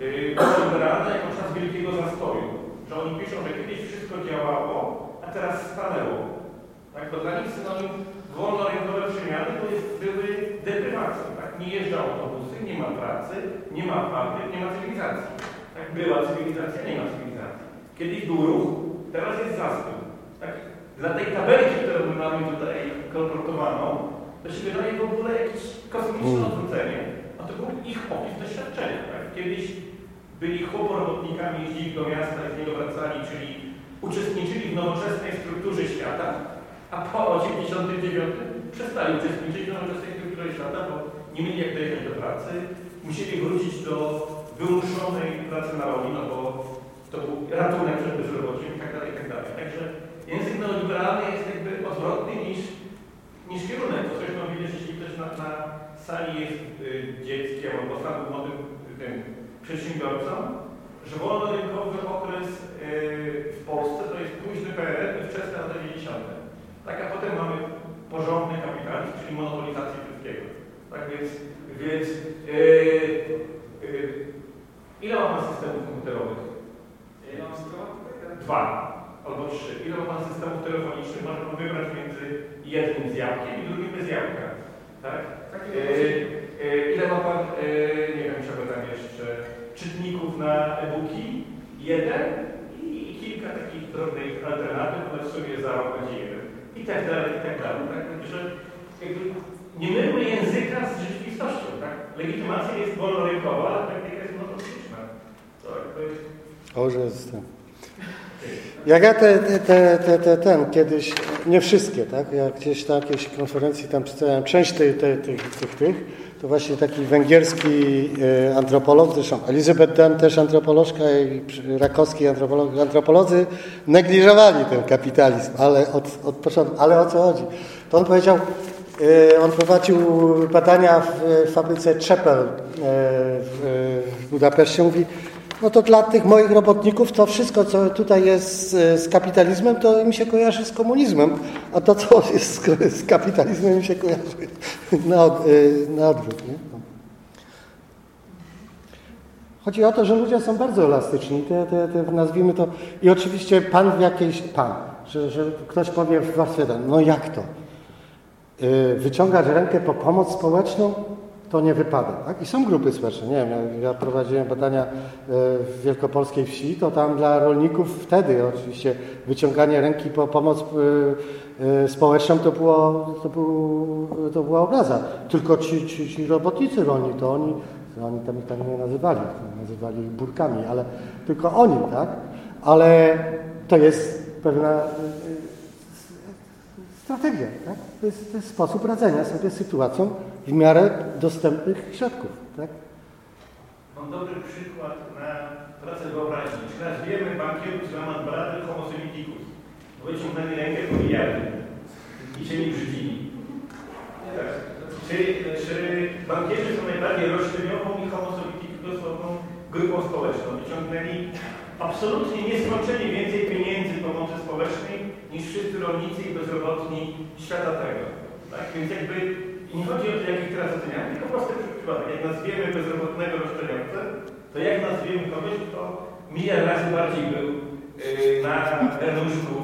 yy, liberalne jako czas wielkiego zastoju. Że oni piszą, że kiedyś wszystko działało, a teraz stanęło. Tak, bo dla nich synonim wolnorynkowe przemiany to jest, były deprywacje. Tak? Nie jeżdżą autobusy, nie ma pracy, nie ma fabryk, nie ma cywilizacji. Tak? Była cywilizacja, nie ma cywilizacji. Kiedyś był ruch, teraz jest zastój. Tak? Dla tej tabelki, którą my mamy tutaj kolportowaną, to się wydaje w ogóle jakieś kosmiczne odwrócenie. A to był ich opis doświadczenia. Tak? Kiedyś byli chłoporobotnikami, jeździli do miasta i z niego wracali, czyli uczestniczyli w nowoczesnej strukturze świata, a po 89 przestali uczestniczyć w nowoczesnej strukturze świata, bo nie mieli jak dojechać do pracy, musieli wrócić do wymuszonej pracy na roli, no bo to był ratunek przed bezrobociem i tak dalej, i tak dalej. Także język neoliberalny jest jakby odwrotny niż, niż kierunek. To zresztą widać, jeśli ktoś na, na sali jest y, dzieckiem albo sam młodym tym, przedsiębiorcą, że wolnorynkowy okres y, w Polsce to jest późny PRL i wczesne lata 90. Tak, a potem mamy porządny kapitalizm, czyli monopolizację wszystkiego. Tak więc, więc yy, yy, ile ma pan systemów komputerowych? Ile mam? Dwa albo trzy. Ile ma pan systemów telefonicznych? Może pan wybrać między jednym z jabłkiem i drugim bez jabłka. Tak? Yy, yy, ile ma pan, yy, nie wiem czego tam jeszcze, czytników na e-booki? Jeden i, kilka takich drobnych alternatyw, one w sumie za godzinę. I tak dalej, i tak dalej. Tak? Także jakby nie mylmy języka z rzeczywistością. Tak? Legitymacja jest wolnorynkowa, monopolistyczna. To jakby... O, że jestem. Jak ja te, te, te, te, ten kiedyś, nie wszystkie, tak? Jak gdzieś na jakiejś konferencji tam przedstawiałem część tych, tych, tych, tych, to właśnie taki węgierski e, antropolog, zresztą Elizabeth Dunn też antropolożka i rakowski antropolog, antropolodzy negliżowali ten kapitalizm, ale od, od początku, ale o co chodzi? To on powiedział, e, on prowadził badania w fabryce Czepel w, w Budapeszcie, mówi, no to dla tych moich robotników to wszystko, co tutaj jest z, kapitalizmem, to mi się kojarzy z komunizmem, a to, co jest z, kapitalizmem, mi się kojarzy na, od, na odwrót. Nie? Chodzi o to, że ludzie są bardzo elastyczni, te, te, te, nazwijmy to, i oczywiście pan w jakiejś, pan, że, że ktoś powie w warstwie, no jak to? Wyciągać rękę po pomoc społeczną? To nie wypada. Tak? I są grupy społeczne. Nie wiem, ja, ja prowadziłem badania w wielkopolskiej wsi, to tam dla rolników wtedy oczywiście wyciąganie ręki po pomoc społeczną to, było, to, był, to była obraza. Tylko ci, ci, ci robotnicy rolni, to oni No, oni tam ich tak nie nazywali, nazywali ich burkami, ale tylko oni, tak? Ale to jest pewna strategia, tak? To jest, to jest sposób radzenia sobie z sytuacją w miarę dostępnych środków, tak? Mam dobry przykład na pracę wyobraźni. Czy nazwiemy bankierów z Roman Brady homo semiticus? Wyciągnęli rękę pomijali i się nie brzydzili. Tak. Czy, czy bankierzy są najbardziej roszczeniową i homo semiticusową grupą społeczną? Wyciągnęli absolutnie nieskończenie więcej pieniędzy pomocy społecznej niż wszyscy rolnicy i bezrobotni świata tego. Tak? Więc jakby nie chodzi o to, jak ich teraz oceniamy, tylko prosty przykład. Jak nazwiemy bezrobotnego roszczeniowcę, to jak nazwiemy kogoś, kto miliard razy bardziej był yy, na różku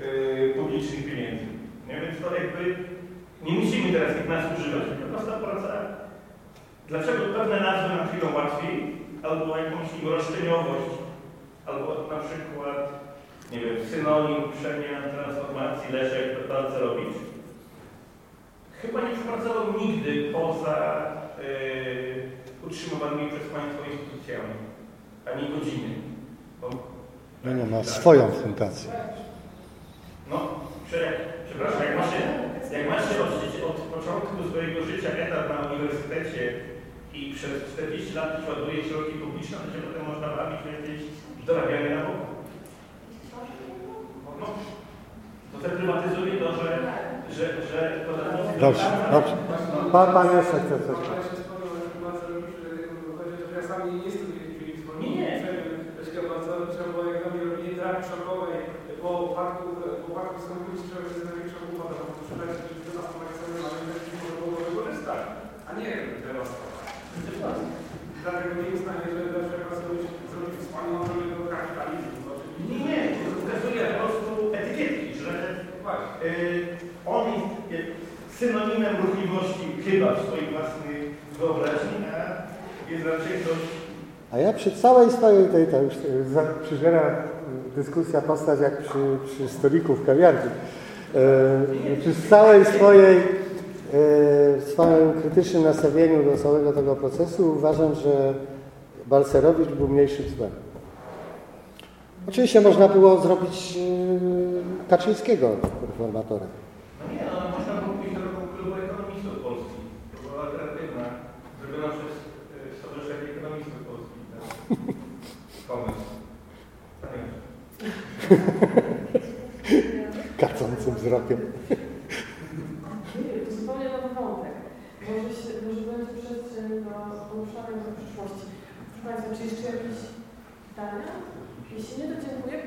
yy, publicznych pieniędzy. Nie? Więc to jakby nie musimy teraz ich nazw używać, tylko prosta praca. Dlaczego pewne nazwy nam chwilą łatwiej, albo jakąś roszczeniowość, albo na przykład, nie wiem, synonim przemian, transformacji, Leszek, Balcerowicz. Chyba nie pracował nigdy poza yy, utrzymywanymi przez państwo instytucjami, ani godziny. Bo, No nie ma swoją fundację. No, prze- przepraszam, jak macie, jak macie od, od początku swojego życia etat na uniwersytecie i przez 40 lat ładuje środki publiczne, to się potem można bawić w jakieś dorabianie na boku. No, to te prywatyzuje to, że, że, że podatnicy... Dobrze, dobrze. Pan, pan jeszcze chce coś. Ale się spodobał, że chyba co robisz, że chodzi o to, że ja sam nie jestem w swoim Nie. Troszkę bardzo trzeba było jak robię robienie terapii szokowej po upadku, po upadku skąpić, trzeba się największa upada, bo to szukać, że to nas pomagać sobie, ale też nie można było wykorzystać, a nie teraz. Dlatego nie jest w stanie, że trzeba zrobić, zrobić wspaniałego kapitalizmu. to oczywiście. Nie, nie, to wskazuje po prostu etykietki, że Właśnie. y, on jest synonimem ruchliwości chyba w swojej własnej wyobraźni, a jest raczej ktoś A ja przy całej swojej tej, to już e, przyżera e, dyskusja postać jak przy, przy stoliku w kawiarni. E, przy całej swojej e, swoim krytycznym nastawieniu do całego tego procesu uważam, że Balcerowicz był mniejszym złem. Oczywiście można było zrobić e, Kaczyńskiego reformatorem. No nie, no można było pójść drogą klubu ekonomistów polskich. To była alternatywna, zrobiona przez y, Stowarzyszenie Ekonomistów Polskich. Tak? Pomysł. Tak jest. Kacącym wzrokiem. Zupełnie nowy wątek. Może, się, może będzie przestrzeń do poruszania do przyszłości. Proszę Państwa, czy jeszcze jakieś pytania? Jeśli nie, to dziękuję.